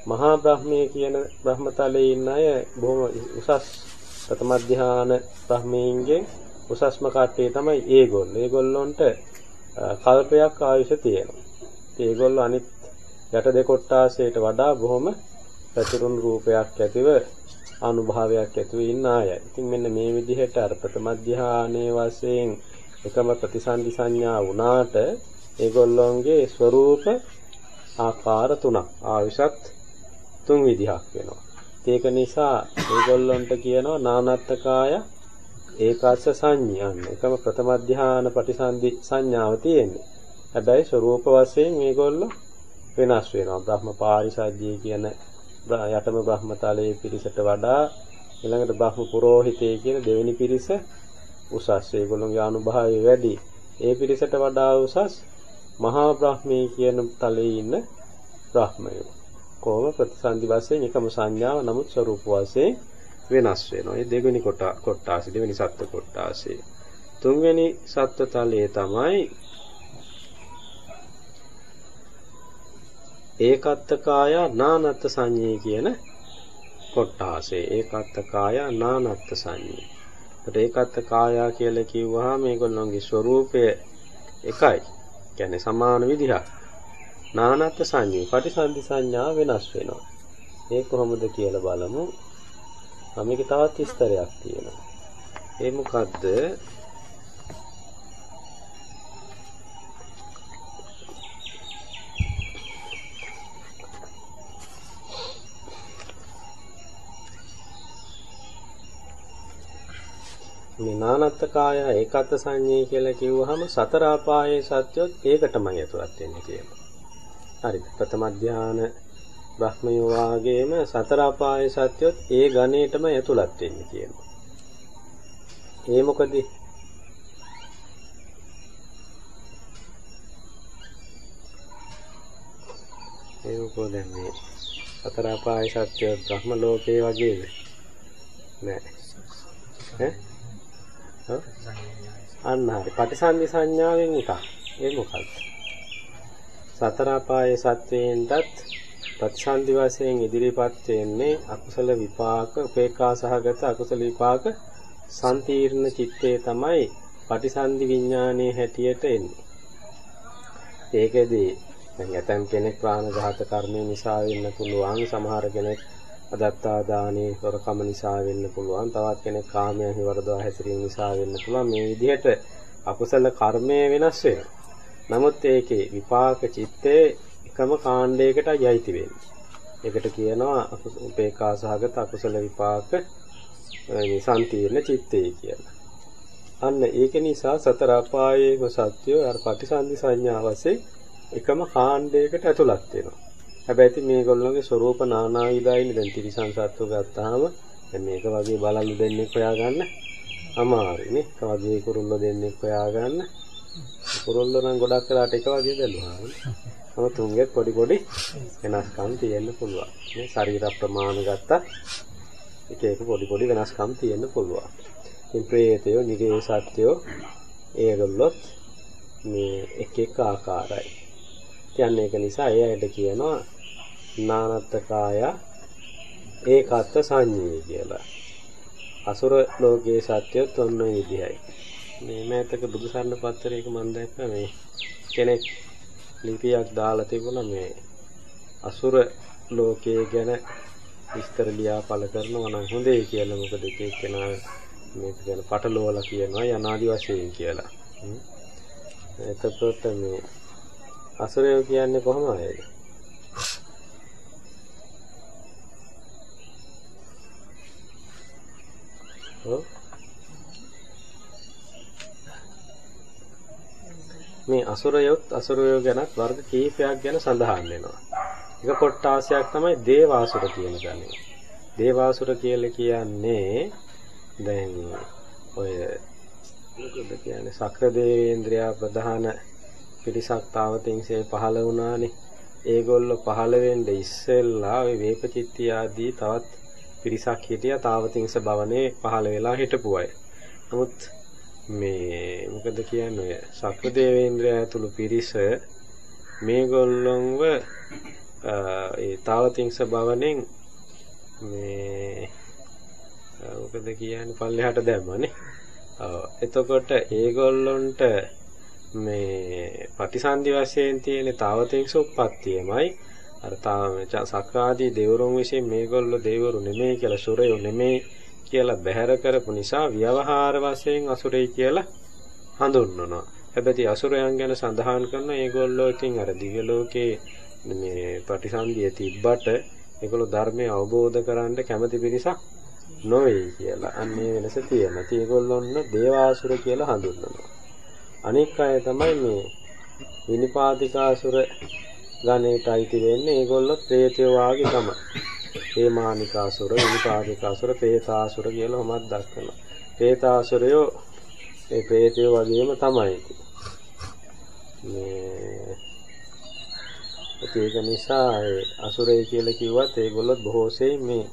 මහා බ්‍රහ්මයේ කියන බ්‍රහ්මතලයේ ඉන්න අය බොහොම උසස් ප්‍රථම ධ්‍යාන බ්‍රහ්මීන්ගේ උසස්ම කට්ටිය තමයි ඒගොල්ලෝ. ඒගොල්ලොන්ට කල්පයක් ආයුෂ තියෙනවා. ඉතින් ඒගොල්ලෝ අනිත් යට දෙකොට්ටාසයට වඩා බොහොම පැතිරුණු රූපයක් ඇතිව අනුභවයක් ඇතිව ඉන්න අයයි. ඉතින් මෙන්න මේ විදිහට අර ප්‍රථම ධ්‍යානයේ වශයෙන් එකම ප්‍රතිසන්දි සංඥා වුණාට ඒගොල්ලොන්ගේ ස්වરૂප ආකාර තුනක් ආවිෂත් තුන් විදිහක් වෙනවා. ඒක නිසා ඒගොල්ලොන්ට කියනවා නානත්තකාය ඒකස්ස සංඥාන් එකම ප්‍රථම ධානය ප්‍රතිසන්දි සංඥාව තියෙන්නේ. හැබැයි ස්වરૂප වශයෙන් මේගොල්ලෝ වෙනස් වෙනවා. බ්‍රහ්ම පාරිසජ්ජී කියන යටම බ්‍රහ්මතලයේ පිරිසට වඩා ඊළඟට බ්‍රහ්ම පුරෝහිතේ කියන දෙවෙනි පිරිස උසස් ඒගොල්ලොන්ගේ අනුභවය වැඩි. ඒ පිරිසට වඩා උසස් මහා බ්‍රහ්මී කියන තලයේ ඉන්න බ්‍රහ්මයෝ. කොහොම ප්‍රතිසන්දි වශයෙන් එකම සංඥාව නමුත් ස්වરૂප වශයෙන් වෙනස් වෙනවා. ඒ දෙවෙනි කොට කොටාසි දෙවෙනි සත්ත්ව කොටාසි. තුන්වෙනි සත්ත්ව තලයේ තමයි ඒකත්තකාය නානත්ත් සංඤේ කියන කොටාසේ ඒකත්තකාය නානත්ත් සංඤේ ඒකත් කායා කියලා කිව්වහම මේගොල්ලොන්ගේ ස්වરૂපය එකයි. කියන්නේ සමාන විදිහක්. නානත් සංඤේ පටිසන්ධි සංඥා වෙනස් වෙනවා. ඒ කොහොමද කියලා බලමු. මේකේ තවත් විස්තරයක් තියෙනවා. ඒ මොකද්ද? මේ නානත්ත කාය ඒකත් සංඤේ කියලා කිව්වහම සතර අපායේ සත්‍යොත් ඒකටමයි ඇතුළත් වෙන්නේ කියනවා. හරිද? ප්‍රථම ධාන බ්‍රහ්මයෝ වාගේම සතර අපායේ සත්‍යොත් ඒ ගණේටම ඇතුළත් වෙන්නේ කියනවා. ඒ මොකද? ඒ මොකද මේ සතර අපායේ සත්‍ය බ්‍රහ්ම ලෝකේ වගේද? නෑ. ඈ අන්න හරි. පටිසන්ධි සංඥාවෙන් එකක්. ඒ මොකක්ද? සතර අපායේ සත්වයෙන්ටත් ප්‍රතිසන්දි වශයෙන් ඉදිරිපත් වෙන්නේ අකුසල විපාක උපේක්ඛා සහගත අකුසල විපාක සම්තිර්ණ චිත්තේ තමයි පටිසන්ධි විඥානයේ හැටියට එන්නේ. ඒකෙදී දැන් ඇතම් කෙනෙක් ප්‍රාණඝාත කර්මය නිසා වෙන්න පුළුවන් සමහර කෙනෙක් අදත්තා දානේ හොරකම නිසා වෙන්න පුළුවන් තවත් කෙනෙක් කාමයන්හි වරදවා හැසිරීම නිසා වෙන්න පුළුවන් මේ විදිහට අකුසල කර්මය වෙනස් වෙනවා. නමුත් ඒකේ විපාක චිත්තේ එකම කාණ්ඩයකට යයිති වෙන්නේ. ඒකට කියනවා උපේක්ඛා සහගත අකුසල විපාක මේ සම්තිර්ණ චිත්තේ කියලා. අන්න ඒක නිසා සතර අපායේම සත්‍යය අර පටිසන්ධි සංඥාවසේ එකම කාණ්ඩයකට ඇතුළත් වෙනවා. හැබැයි ඉතින් මේගොල්ලෝගේ ස්වરૂප නානාවිදයිනේ දැන් තිරිසන් සත්තු ගත්තාම දැන් මේක වගේ බලන්න දෙන්නේ හොයාගන්න අමාරුනේ. එක වගේ කුරුල්ල දෙන්නේ හොයාගන්න. කුරුල්ල නම් ගොඩක් වෙලාට එක වගේ බැලුවා. නමුත් තුන්ගෙත් පොඩි පොඩි වෙනස්කම් තියෙන්න පුළුවන්. මේ ශරීර ප්‍රමාණ ගත්තා එක එක පොඩි පොඩි වෙනස්කම් තියෙන්න පුළුවන්. ඉතින් ප්‍රේතයෝ, නිරේ සත්‍යෝ ඒගොල්ලොත් මේ එක එක ආකාරයි. කියන්නේ ඒක නිසා ඒ අයට කියනවා නානත්තකාය ඒකත්ත සංඤේ කියලා. අසුර ලෝකයේ සත්‍යයත් ඔන්න ඔය විදිහයි. මේ මෑතක බුදුසරණ පත්තරයක මම දැක්ක මේ කෙනෙක් ලිපියක් දාලා තිබුණා මේ අසුර ලෝකයේ ගැන විස්තර ලියා පළ කරනවා නම් හොඳයි කියලා මොකද එක එක්කෙනා මේක ගැන පටලවලා කියනවා යනාදි වශයෙන් කියලා. එතකොට මේ අසුරයෝ කියන්නේ කොහොමද? මේ අසුරයොත් අසුරයෝ ගැනත් වර්ග කීපයක් ගැන සඳහන් වෙනවා. එක කොට්ටාසයක් තමයි දේවාසුර කියන ගන්නේ. දේවාසුර කියලා කියන්නේ දැන් ඔය මොකද කියන්නේ සක්‍ර දේවේන්ද්‍රයා ප්‍රධාන පිරිසක් තාවතින්සේ පහළ වුණානේ. ඒගොල්ලෝ පහළ වෙන්න ඉස්සෙල්ලා ওই වේපචිත්ති ආදී තවත් පිරිසක් හිටියා තාවතින්ස භවනේ පහළ වෙලා හිටපු අය. නමුත් මේ මොකද කියන්නේ සක්‍රදේවේන්ද්‍රය ඇතුළු පිරිස මේගොල්ලොන්ව ඒ තාවතිංස භවනෙන් මේ මොකද කියන්නේ පල්ලෙහාට දැම්මනේ. ඔව් එතකොට ඒගොල්ලොන්ට මේ ප්‍රතිසන්දි වශයෙන් තියෙන තාවතිංස උප්පත්තියමයි අර තාම සක්‍රාදී දෙවරුන් විසින් මේගොල්ලෝ දෙවරු නෙමෙයි කියලා සුරයෝ නෙමෙයි කියලා බැහැර කරපු නිසා ව්‍යවහාර වශයෙන් අසුරයි කියලා හඳුන්වනවා. හැබැයි අසුරයන් ගැන සඳහන් කරන ඒගොල්ලෝ ඉතින් අර දිව්‍ය ලෝකේ මේ ප්‍රතිසන්දිය තිබ්බට ඒගොල්ලෝ ධර්මය අවබෝධ කරගන්න කැමති පිරිසක් නොවේ කියලා. අන්නේ වෙනස තියෙනවා. ඉතින් ඒගොල්ලොන්න දේවාසුර කියලා හඳුන්වනවා. අනික් අය තමයි මේ විනිපාතිකාසුර ගණයට අයිති වෙන්නේ ඒගොල්ලෝ ප්‍රේතයෝ වාගේ තමයි. හේමානිකාසුර, විනිපාතිකාසුර, පේතාසුර කියලා හොමත් දක්වනවා. පේතාසුරයෝ ඒ ප්‍රේතයෝ වගේම තමයි. මේ ඒක නිසා අසුරය කියලා කිව්වත් ඒගොල්ලොත් බොහෝසෙයින් මේ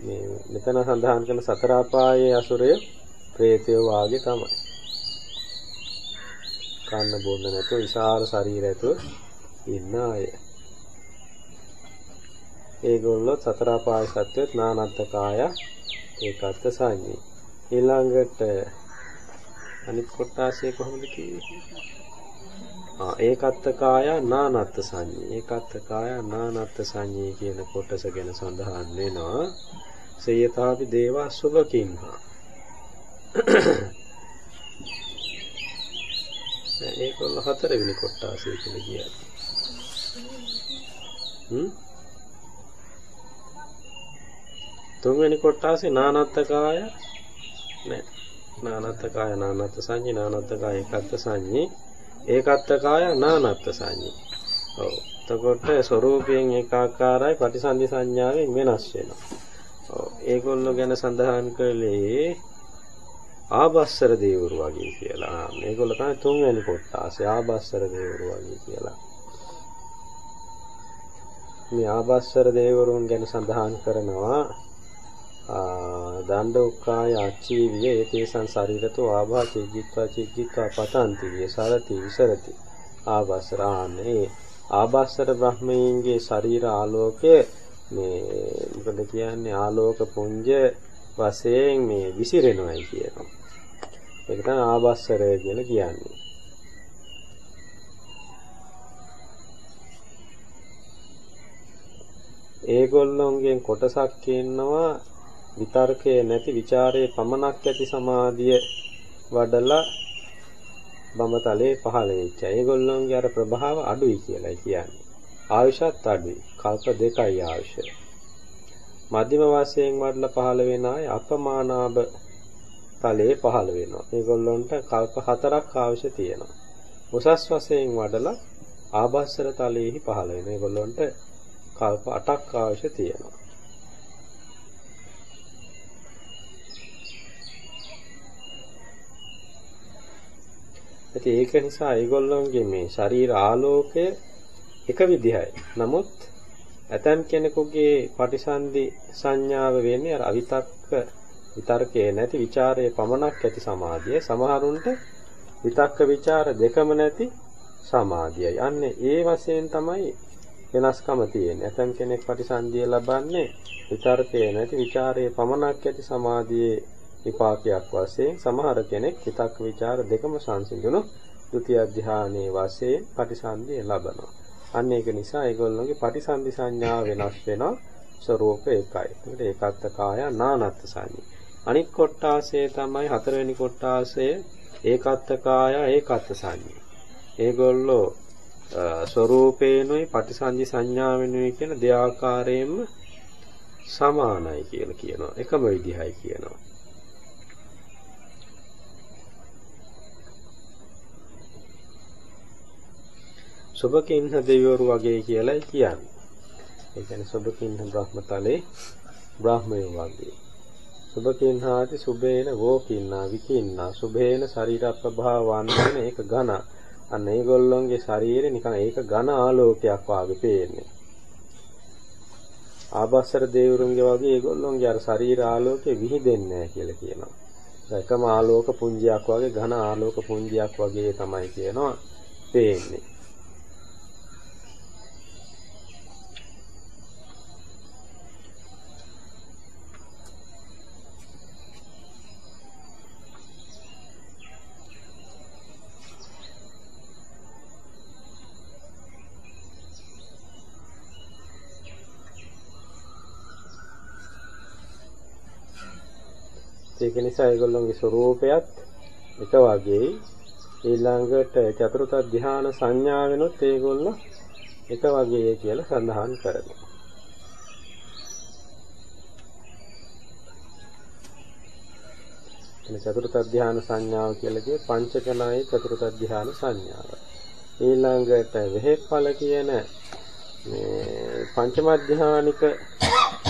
මේ මෙතන සඳහන් කරන සතර අපායේ අසුරය ප්‍රේතයෝ වාගේ තමයි. කන්න බොන්න නැතුව විශාල ශරීර ඇතුව ඉන්න අය. ඒගොල්ලෝ සතර අපාය සත්‍යත් නානත්ත කාය ඒකත් සංඤේ. ඊළඟට අනිත් කොටාසේ කොහොමද කිව්වේ? ආ ඒකත්ත කාය නානත්ත සංඤේ. ඒකත්ත කාය නානත්ත සංඤේ කියන කොටස ගැන සඳහන් වෙනවා. සේයතාපි දේවා සුභකින්හා. ඒකොල්ල හතරවෙනි කොටාසේ කියලා කියන්නේ. හ්ම්? තුන්වෙනි කොටාසේ නානත්තකාය නෑ. නානත්තකාය නානත්ත සංඤේ නානත්තකාය ඒකත්ත සංඤේ. ඒකත්තකාය නානත්ත සංඤේ. ඔව්. එතකොට ස්වરૂපයෙන් ඒකාකාරයි ප්‍රතිසන්දි සංඥාවෙන් වෙනස් වෙනවා. ඔව්. ඒගොල්ලෝ ගැන සඳහන් කළේ ආබස්සර දේවරු වගේ කියලා. මේගොල්ලෝ තමයි තුන්වෙනි කොටාසේ ආබස්සර දේවරු වගේ කියලා. මේ ආබස්සර දේවරුන් ගැන සඳහන් කරනවා දණ්ඩෝක්කාය අච්චීවිය ඒතේසං ශරීරතෝ ආභා චිජ්ජිත්වා චිජ්ජිත්වා පතන්ති විය සරති විසරති ආවස්රානේ ආභාසර බ්‍රහ්මයන්ගේ ශරීර ආලෝකය මේ මොකද කියන්නේ ආලෝක පුංජ වශයෙන් මේ විසිරෙනවයි කියනවා. ඒක තමයි ආභාසරය කියලා කියන්නේ. ඒගොල්ලොන්ගෙන් කොටසක් ඉන්නවා විතර්කයේ නැති ਵਿਚාරයේ පමණක් ඇති සමාධිය වඩලා බඹතලේ පහළ වෙච්ච. ඒගොල්ලොන්ගේ අර ප්‍රභාව අඩුයි කියලායි කියන්නේ. ආයුෂත් අඩුයි. කල්ප දෙකයි ආයුෂ. මධ්‍යම වාසයෙන් වඩලා පහළ වෙන අය අපමානාබ තලයේ පහළ වෙනවා. ඒගොල්ලොන්ට කල්ප හතරක් ආයුෂ තියෙනවා. උසස් වශයෙන් වඩලා ආභාසර තලයේහි පහළ වෙන. ඒගොල්ලොන්ට කල්ප 8ක් අවශ්‍ය තියෙනවා. ඉතින් ඒක නිසා ඒගොල්ලන්ගේ මේ ශරීර ආලෝකය එක විදිහයි. නමුත් ඇතම් කෙනෙකුගේ පටිසන්ධි සංඥාව වෙන්නේ අර අවිතක්ක විතර්කයේ නැති ਵਿਚාරයේ පමණක් ඇති සමාධිය. සමහරුන්ට විතක්ක ਵਿਚාර දෙකම නැති සමාධියයි. අන්නේ ඒ වශයෙන් තමයි වෙනස්කම තියෙන. ඇතම් කෙනෙක් ප්‍රතිසන්දිය ලබන්නේ විචාරකේ නැති ਵਿਚාරයේ පමණක් ඇති සමාධියේ විපාකයක් වශයෙන් සමහර කෙනෙක් හිතක් ਵਿਚාර දෙකම සංසිඳුණු ဒုတိ ය ධානයේ වශයෙන් ප්‍රතිසන්දිය ලබනවා. අන්න ඒක නිසා ඒගොල්ලෝගේ ප්‍රතිසන්දි සංඥා වෙනස් වෙනවා. ස්වરૂප එකයි. ඒකට ඒකත්ත කාය නානත් සංඥා. අනිත් කොටාසේ තමයි හතරවෙනි කොටාසේ ඒකත්ත කාය ඒකත්ත සංඥා. ඒගොල්ලෝ ස්වરૂපේනුයි පටිසන්ධි සංඥාවෙනුයි කියන දෙආකාරයෙන්ම සමානයි කියලා කියනවා. එකම විදිහයි කියනවා. සුභකින්හ දෙවිවරු වගේ කියලායි කියන්නේ. ඒ කියන්නේ සුභකින්හ බ්‍රහ්මතලේ බ්‍රාහ්මයෝ වගේ. සුභකින්හාති සුභේන වෝකින්නා විකින්නා සුභේන ශරීර ප්‍රභාව වන්නේන ඒක ඝන අන්න ඒගොල්ලොන්ගේ ශරීරේ නිකන් ඒක ඝන ආලෝකයක් වාගේ පේන්නේ. ආභාසර දේවරුන්ගේ වගේ ඒගොල්ලොන්ගේ අර ශරීර ආලෝකය විහිදෙන්නේ නැහැ කියලා කියනවා. එකම ආලෝක පුංජයක් වගේ ඝන ආලෝක පුංජයක් වගේ තමයි කියනවා පේන්නේ. ඒක නිසා ඒගොල්ලොන්ගේ ස්වરૂපයත් එක වගේයි ඊළඟට චතුර්ථ ධ්‍යාන සංඥා වෙනොත් ඒගොල්ලෝ එක වගේ කියලා සඳහන් කරනවා. එන චතුර්ථ ධ්‍යාන සංඥාව කියලා කියේ පංචකණයි චතුර්ථ ධ්‍යාන සංඥාව. ඊළඟට වෙහෙප්පල කියන මේ පංචම ධ්‍යානික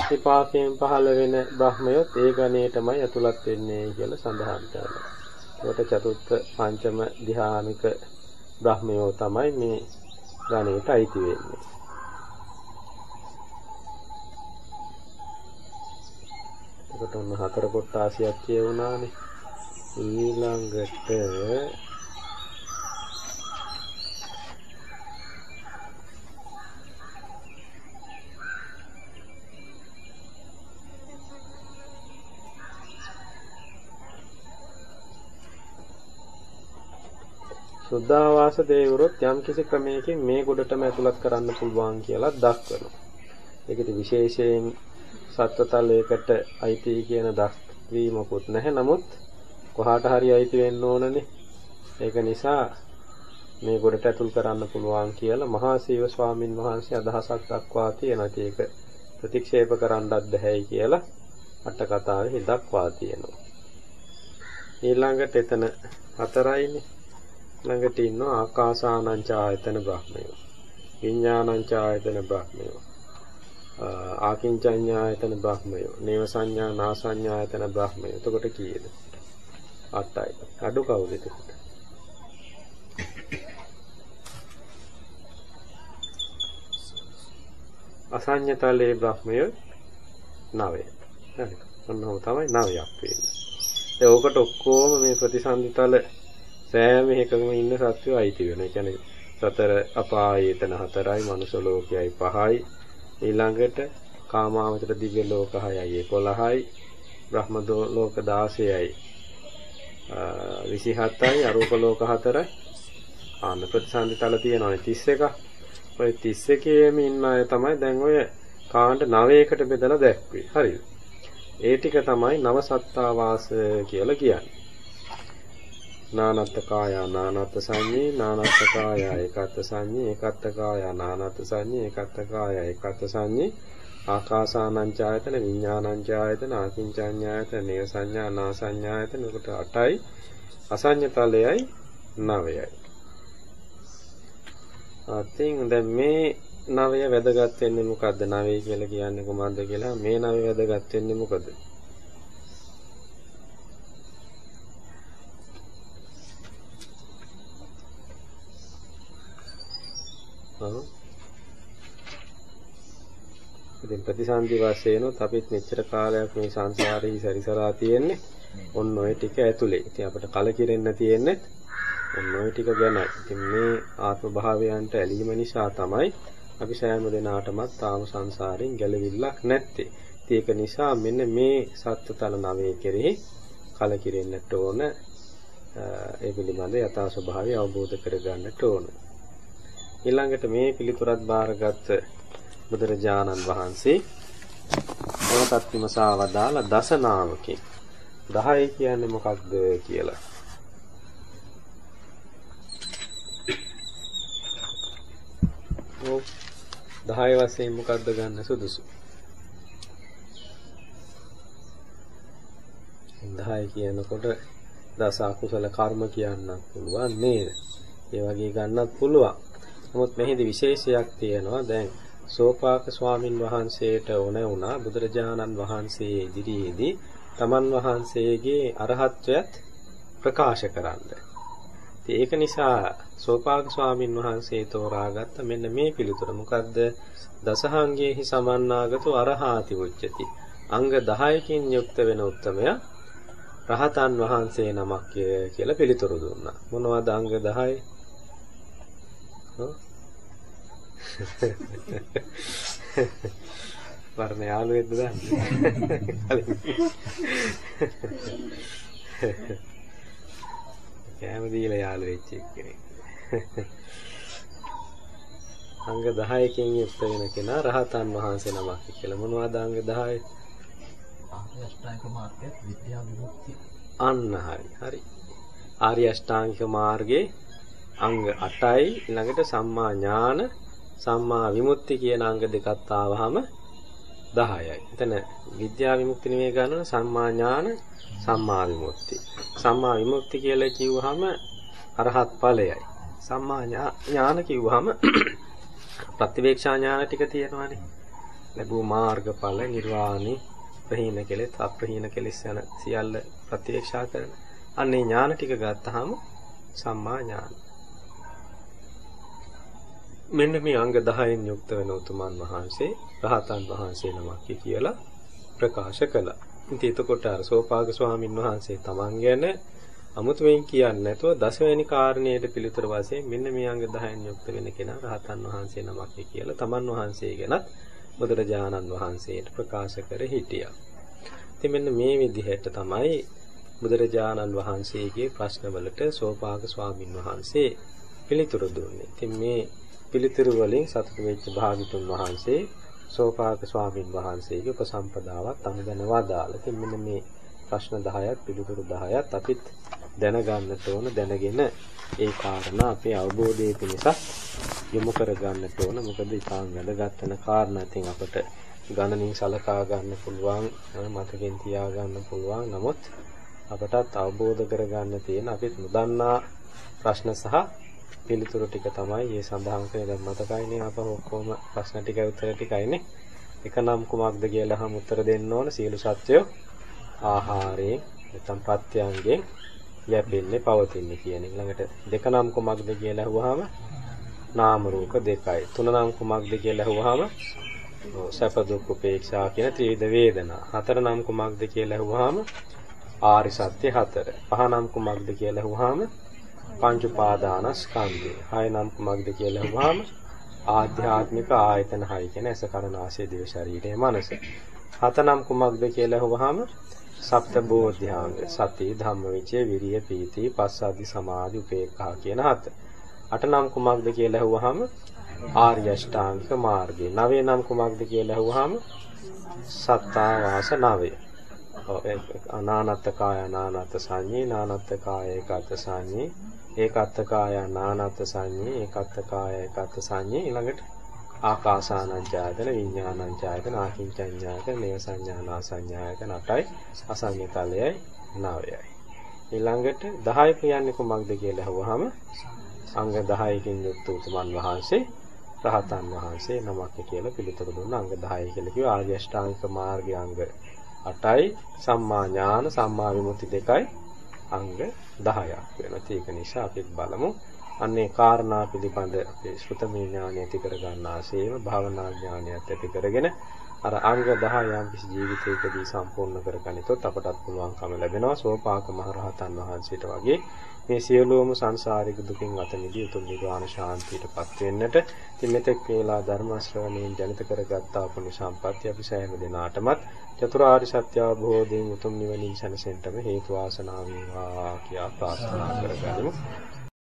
විපාකයෙන් පහළ වෙන බ්‍රහ්මයොත් ඒ ගණයටමයි ඇතුළත් වෙන්නේ කියලා සඳහන් කරනවා. ඒකට චතුර්ථ පංචම ධ්‍යානික බ්‍රහ්මයෝ තමයි මේ ගණයට අයිති වෙන්නේ. එතකොට ඔන්න හතර කොටාසියක් කියවුණානේ. ඊළඟට සුද්ධාවාස දේවරුත් යම්කිසි ක්‍රමයකින් මේ ගොඩටම ඇතුළත් කරන්න පුළුවන් කියලා දක්වනවා. ඒකෙදි විශේෂයෙන් සත්වතලයකට අයිති කියන දක්වීමකුත් නැහැ. නමුත් කොහාට හරි අයිති වෙන්න ඕනනේ. ඒක නිසා මේ ගොඩට ඇතුල් කරන්න පුළුවන් කියලා මහා සීව ස්වාමින් වහන්සේ අදහසක් දක්වා තියෙනවා. ඒක ප්‍රතික්ෂේප කරන්නත් බැහැයි කියලා අට කතාවේ දක්වා තියෙනවා. ඊළඟට එතන හතරයිනේ ළඟට ඉන්නවා ආකාසානංච ආයතන බ්‍රහ්මයෝ. විඥානංච ආයතන බ්‍රහ්මයෝ. ආකින්චඤ්ඤායතන බ්‍රහ්මයෝ. නේව සංඥා නාසඤ්ඤායතන බ්‍රහ්මයෝ. එතකොට කීයද? 8යි අඩු කවුද එතකොට? අසඤ්ඤතලේ බ්‍රහ්මයෝ 9 හරි. ඔන්නෝම තමයි නවයක් වෙන්නේ. ඒ ඕකට ඔක්කොම මේ ප්‍රතිසන්දිතල සෑම එකකම ඉන්න සත්‍යය අයිති වෙනවා. ඒ කියන්නේ සතර අපායේතන හතරයි, මනුෂ්‍ය ලෝකයයි පහයි. ඊළඟට කාමාවචර දිව්‍ය ලෝක 6යි 11යි, බ්‍රහ්ම ලෝක 16යි. 27යි, අරූප ලෝක 4යි. ආන්න ප්‍රතිසන්දිතල තියෙනවානේ 31ක්. ඔය 31ේම ඉන්න අය තමයි දැන් ඔය කාණ්ඩ 9කට බෙදලා දැක්වේ. හරිද? ඒ ටික තමයි නව සත්තාවාස කියලා කියන්නේ. නානත්ත කාය නානත්ත සංඤේ නානත්ත කාය ඒකත්ත සංඤේ ඒකත්ත කාය නානත්ත සංඤේ ඒකත්ත කාය ඒකත්ත සංඤේ ආකාසානං ඡායතන විඥානං ඡායතන ආකින්චඤ්ඤායතන නේව සංඥා නා සංඥායතන උකට 8යි අසඤ්ඤතලයයි 9යි අතින් දැන් මේ නවය වැදගත් වෙන්නේ මොකද්ද? නවය කියලා කියන්නේ කොහොමද කියලා? මේ නවය වැදගත් වෙන්නේ මොකද? ඉතින් ප්‍රතිසන්දි වශයෙන්ුත් අපිත් මෙච්චර කාලයක් මේ සංසාරේ සැරිසරා තියෙන්නේ ඔන්න ඔය ටික ඇතුලේ. ඉතින් අපිට කලකිරෙන්න තියෙන්නේ ඔන්න ඔය ටික ගැනයි. ඉතින් මේ ආත්ම භාවයන්ට ඇලීම නිසා තමයි අපි සෑම දිනාටමත් තාම සංසාරයෙන් ගැලවිල්ලක් නැත්තේ. ඒක නිසා මෙන්න මේ සත්‍යතල නවයේ කෙරෙහි කලකිරෙන්නට ඕන ඒ පිළිබඳ යථා ස්වභාවය අවබෝධ කරගන්නට ඕන. ඊළඟට මේ පිළිතුරත් බාරගත් බුදුරජාණන් වහන්සේ මොනකත් විමසා වදාළ දසනාමකින් 10 කියන්නේ මොකක්ද කියලා. ඔව් 10 වශයෙන් මොකක්ද ගන්න සුදුසු? 10 කියනකොට දස අකුසල කර්ම කියන්නත් පුළුවන් නේද? ඒ වගේ ගන්නත් පුළුවන්. නමුත් මෙහිදී විශේෂයක් තියෙනවා. දැන් සෝපාක ස්වාමින් වහන්සේට ඕන වුණා බුදුරජාණන් වහන්සේ ඉදිරියේදී තමන් වහන්සේගේ අරහත්වයත් ප්‍රකාශ කරන්න. ඒක නිසා සෝපාක ස්වාමින් වහන්සේ තෝරාගත්ත මෙන්න මේ පිළිතුර මොකද්ද? දසහංගයේහි සමන්නාගතු අරහාති උච්චති. අංග 10කින් යුක්ත වෙන උත්තමයා රහතන් වහන්සේ නමක් කියලා පිළිතුරු දුන්නා. මොනවද අංග 10? වර්ණ යාළුවෙක්ද දන්නේ? කෑම දීලා යාළු වෙච්ච කෙනෙක්. අංග 10කින් යුක්ත වෙන කෙනා රහතන් වහන්සේ නමක් කියලා. මොනවද අංග 10? අෂ්ටාංග මාර්ගය විද්‍යා විමුක්තිය. අන්න හරි. හරි. ආර්ය අෂ්ටාංගික මාර්ගයේ අංග 8යි ඊළඟට සම්මා ඥාන සම්මා විමුක්ති කියන අංග දෙකක් ආවහම 10යි. එතන විද්‍යා විමුක්ති නෙමෙයි ගන්නන සම්මා ඥාන සම්මා විමුක්ති. සම්මා විමුක්ති කියලා කිව්වහම අරහත් ඵලයයි. සම්මා ඥාන කිව්වහම ප්‍රතිවේක්ෂා ඥාන ටික තියෙනවානේ. ලැබූ මාර්ගඵල නිර්වාණි ප්‍රහීන කෙලෙස් අප්‍රහීන කෙලෙස් යන සියල්ල ප්‍රතිවේක්ෂා කරන. අන්නේ ඥාන ටික ගත්තාම සම්මා ඥාන. මෙන්න මේ අංග 10න් යුක්ත වෙන උතුමන් වහන්සේ රහතන් වහන්සේ නමක් කියලා ප්‍රකාශ කළා. ඉතින් එතකොට අර සෝපාග ස්වාමින් වහන්සේ තමන් ගැන අමුතුවෙන් කියන්නේ නැතුව දසවැනි කාරණයට පිළිතුර වශයෙන් මෙන්න මේ අංග 10න් යුක්ත වෙන කෙනා රහතන් වහන්සේ නමක් කියලා තමන් වහන්සේ ගැනත් බුදුරජාණන් වහන්සේට ප්‍රකාශ කර හිටියා. ඉතින් මෙන්න මේ විදිහට තමයි බුදුරජාණන් වහන්සේගේ ප්‍රශ්නවලට සෝපාග ස්වාමින් වහන්සේ පිළිතුරු දුන්නේ. ඉතින් මේ පිළිතුරු වලින් සතුටු වෙච්ච භාගතුන් වහන්සේ සෝපාක ස්වාමින් වහන්සේගේ උපසම්පදාවත් අනුදැන වදාලා. ඉතින් මෙන්න මේ ප්‍රශ්න 10ත් පිළිතුරු 10ත් අපිත් දැනගන්නට ඕන දැනගෙන ඒ කාරණා අපේ අවබෝධයේ පිණිස යොමු කර ගන්නට ඕන. මොකද ඉතාම වැදගත් වෙන කාරණා. ඉතින් අපට ගණනින් සලකා ගන්න පුළුවන්, මතකෙන් තියා ගන්න පුළුවන්. නමුත් අපටත් අවබෝධ කර ගන්න තියෙන අපිත් නොදන්නා ප්‍රශ්න සහ පිළිතුරු ටික තමයි මේ සඳහන් කරේ දැන් මතකයිනේ අප ඔක්කොම ප්‍රශ්න ටික උත්තර ටිකයිනේ එක නම් කුමක්ද කියලා අහම උත්තර දෙන්න ඕන සියලු සත්‍යය ආහාරයෙන් නැත්නම් ප්‍රත්‍යංගයෙන් යැපෙන්නේ පවතින්නේ කියන එක. ළඟට දෙක නම් කුමක්ද කියලා අහුවාම නාම රූප දෙකයි. තුන නම් කුමක්ද කියලා අහුවාම සැප දුක් උපේක්ෂා කියන ත්‍රිවිධ වේදනා. හතර නම් කුමක්ද කියලා අහුවාම ආරි සත්‍ය හතර. පහ නම් කුමක්ද කියලා අහුවාම පංච උපාදානස්කන්ධය. හය නම් කුමක්ද කියලා අහුවාම ආධ්‍යාත්මික ආයතන හය කියන ඇස කරනාසය දිව ශරීරයේ මනස. හත නම් කුමක්ද කියලා අහුවාම සප්ත බෝධ්‍යාංග සති ධම්මවිචේ විරිය පීති පස්සද්ධි සමාධි උපේක්ඛා කියන හත. අට නම් කුමක්ද කියලා අහුවාම ආර්ය අෂ්ටාංගික මාර්ගය. නවය නම් කුමක්ද කියලා අහුවාම සත්තා වාස නවය. අනානත්ත කාය අනානත්ත සංඤේ නානත්ත කාය ඒකත් සංඤේ ඒකත්ත කාය නානත්ත සංඤේ ඒකත්ත කාය ඒකත් සංඤේ ඊළඟට ආකාසානංචායතන විඥානංචායතන ආකින්චඤ්ඤායතන නේව සංඥානා සංඥායතන 8යි අසංයතලයයි 9යි ඊළඟට 10 කියන්නේ කොමක්ද කියලා අහුවාම අංග 10කින් යුක්ත උතුමන් වහන්සේ රහතන් වහන්සේ නමක් කියලා පිළිතුරු දුන්නා. අංග 10 කියලා කිව්වා ආර්ය අෂ්ටාංගික මාර්ගයේ අංග 8යි සම්මා ඥාන සම්මා විමුක්ති දෙකයි. අංග 10ක් වෙනවා. ඒක නිසා අපි බලමු අන්නේ කාරණා පිළිබඳ අපේ ශ්‍රුතමේ ඥානය ඇති කර ගන්නාseම භාවනා ඥානයත් ඇති කරගෙන අර අංග 10 යම් කිසි ජීවිතයකදී සම්පූර්ණ කරගනිතොත් අපටත් පුළුවන්කම ලැබෙනවා සෝපාක මහරහතන් වහන්සේට වගේ මේ සියලුම සංසාරික දුකින් අත මිදී උතුම් නිර්වාණ ශාන්තියටපත් වෙන්නට ඉතින් මෙතෙක් වේලා ධර්ම ශ්‍රවණයෙන් ජනිත කරගත්තා පුණ්‍ය සම්පත්තිය අපි සෑම දිනාටමත් චතුරාර්ය සත්‍ය අවබෝධයෙන් උතුම් නිවනින් සැනසෙන්නටම හේතු වාසනා වේවා කියා ප්‍රාර්ථනා කරගනිමු.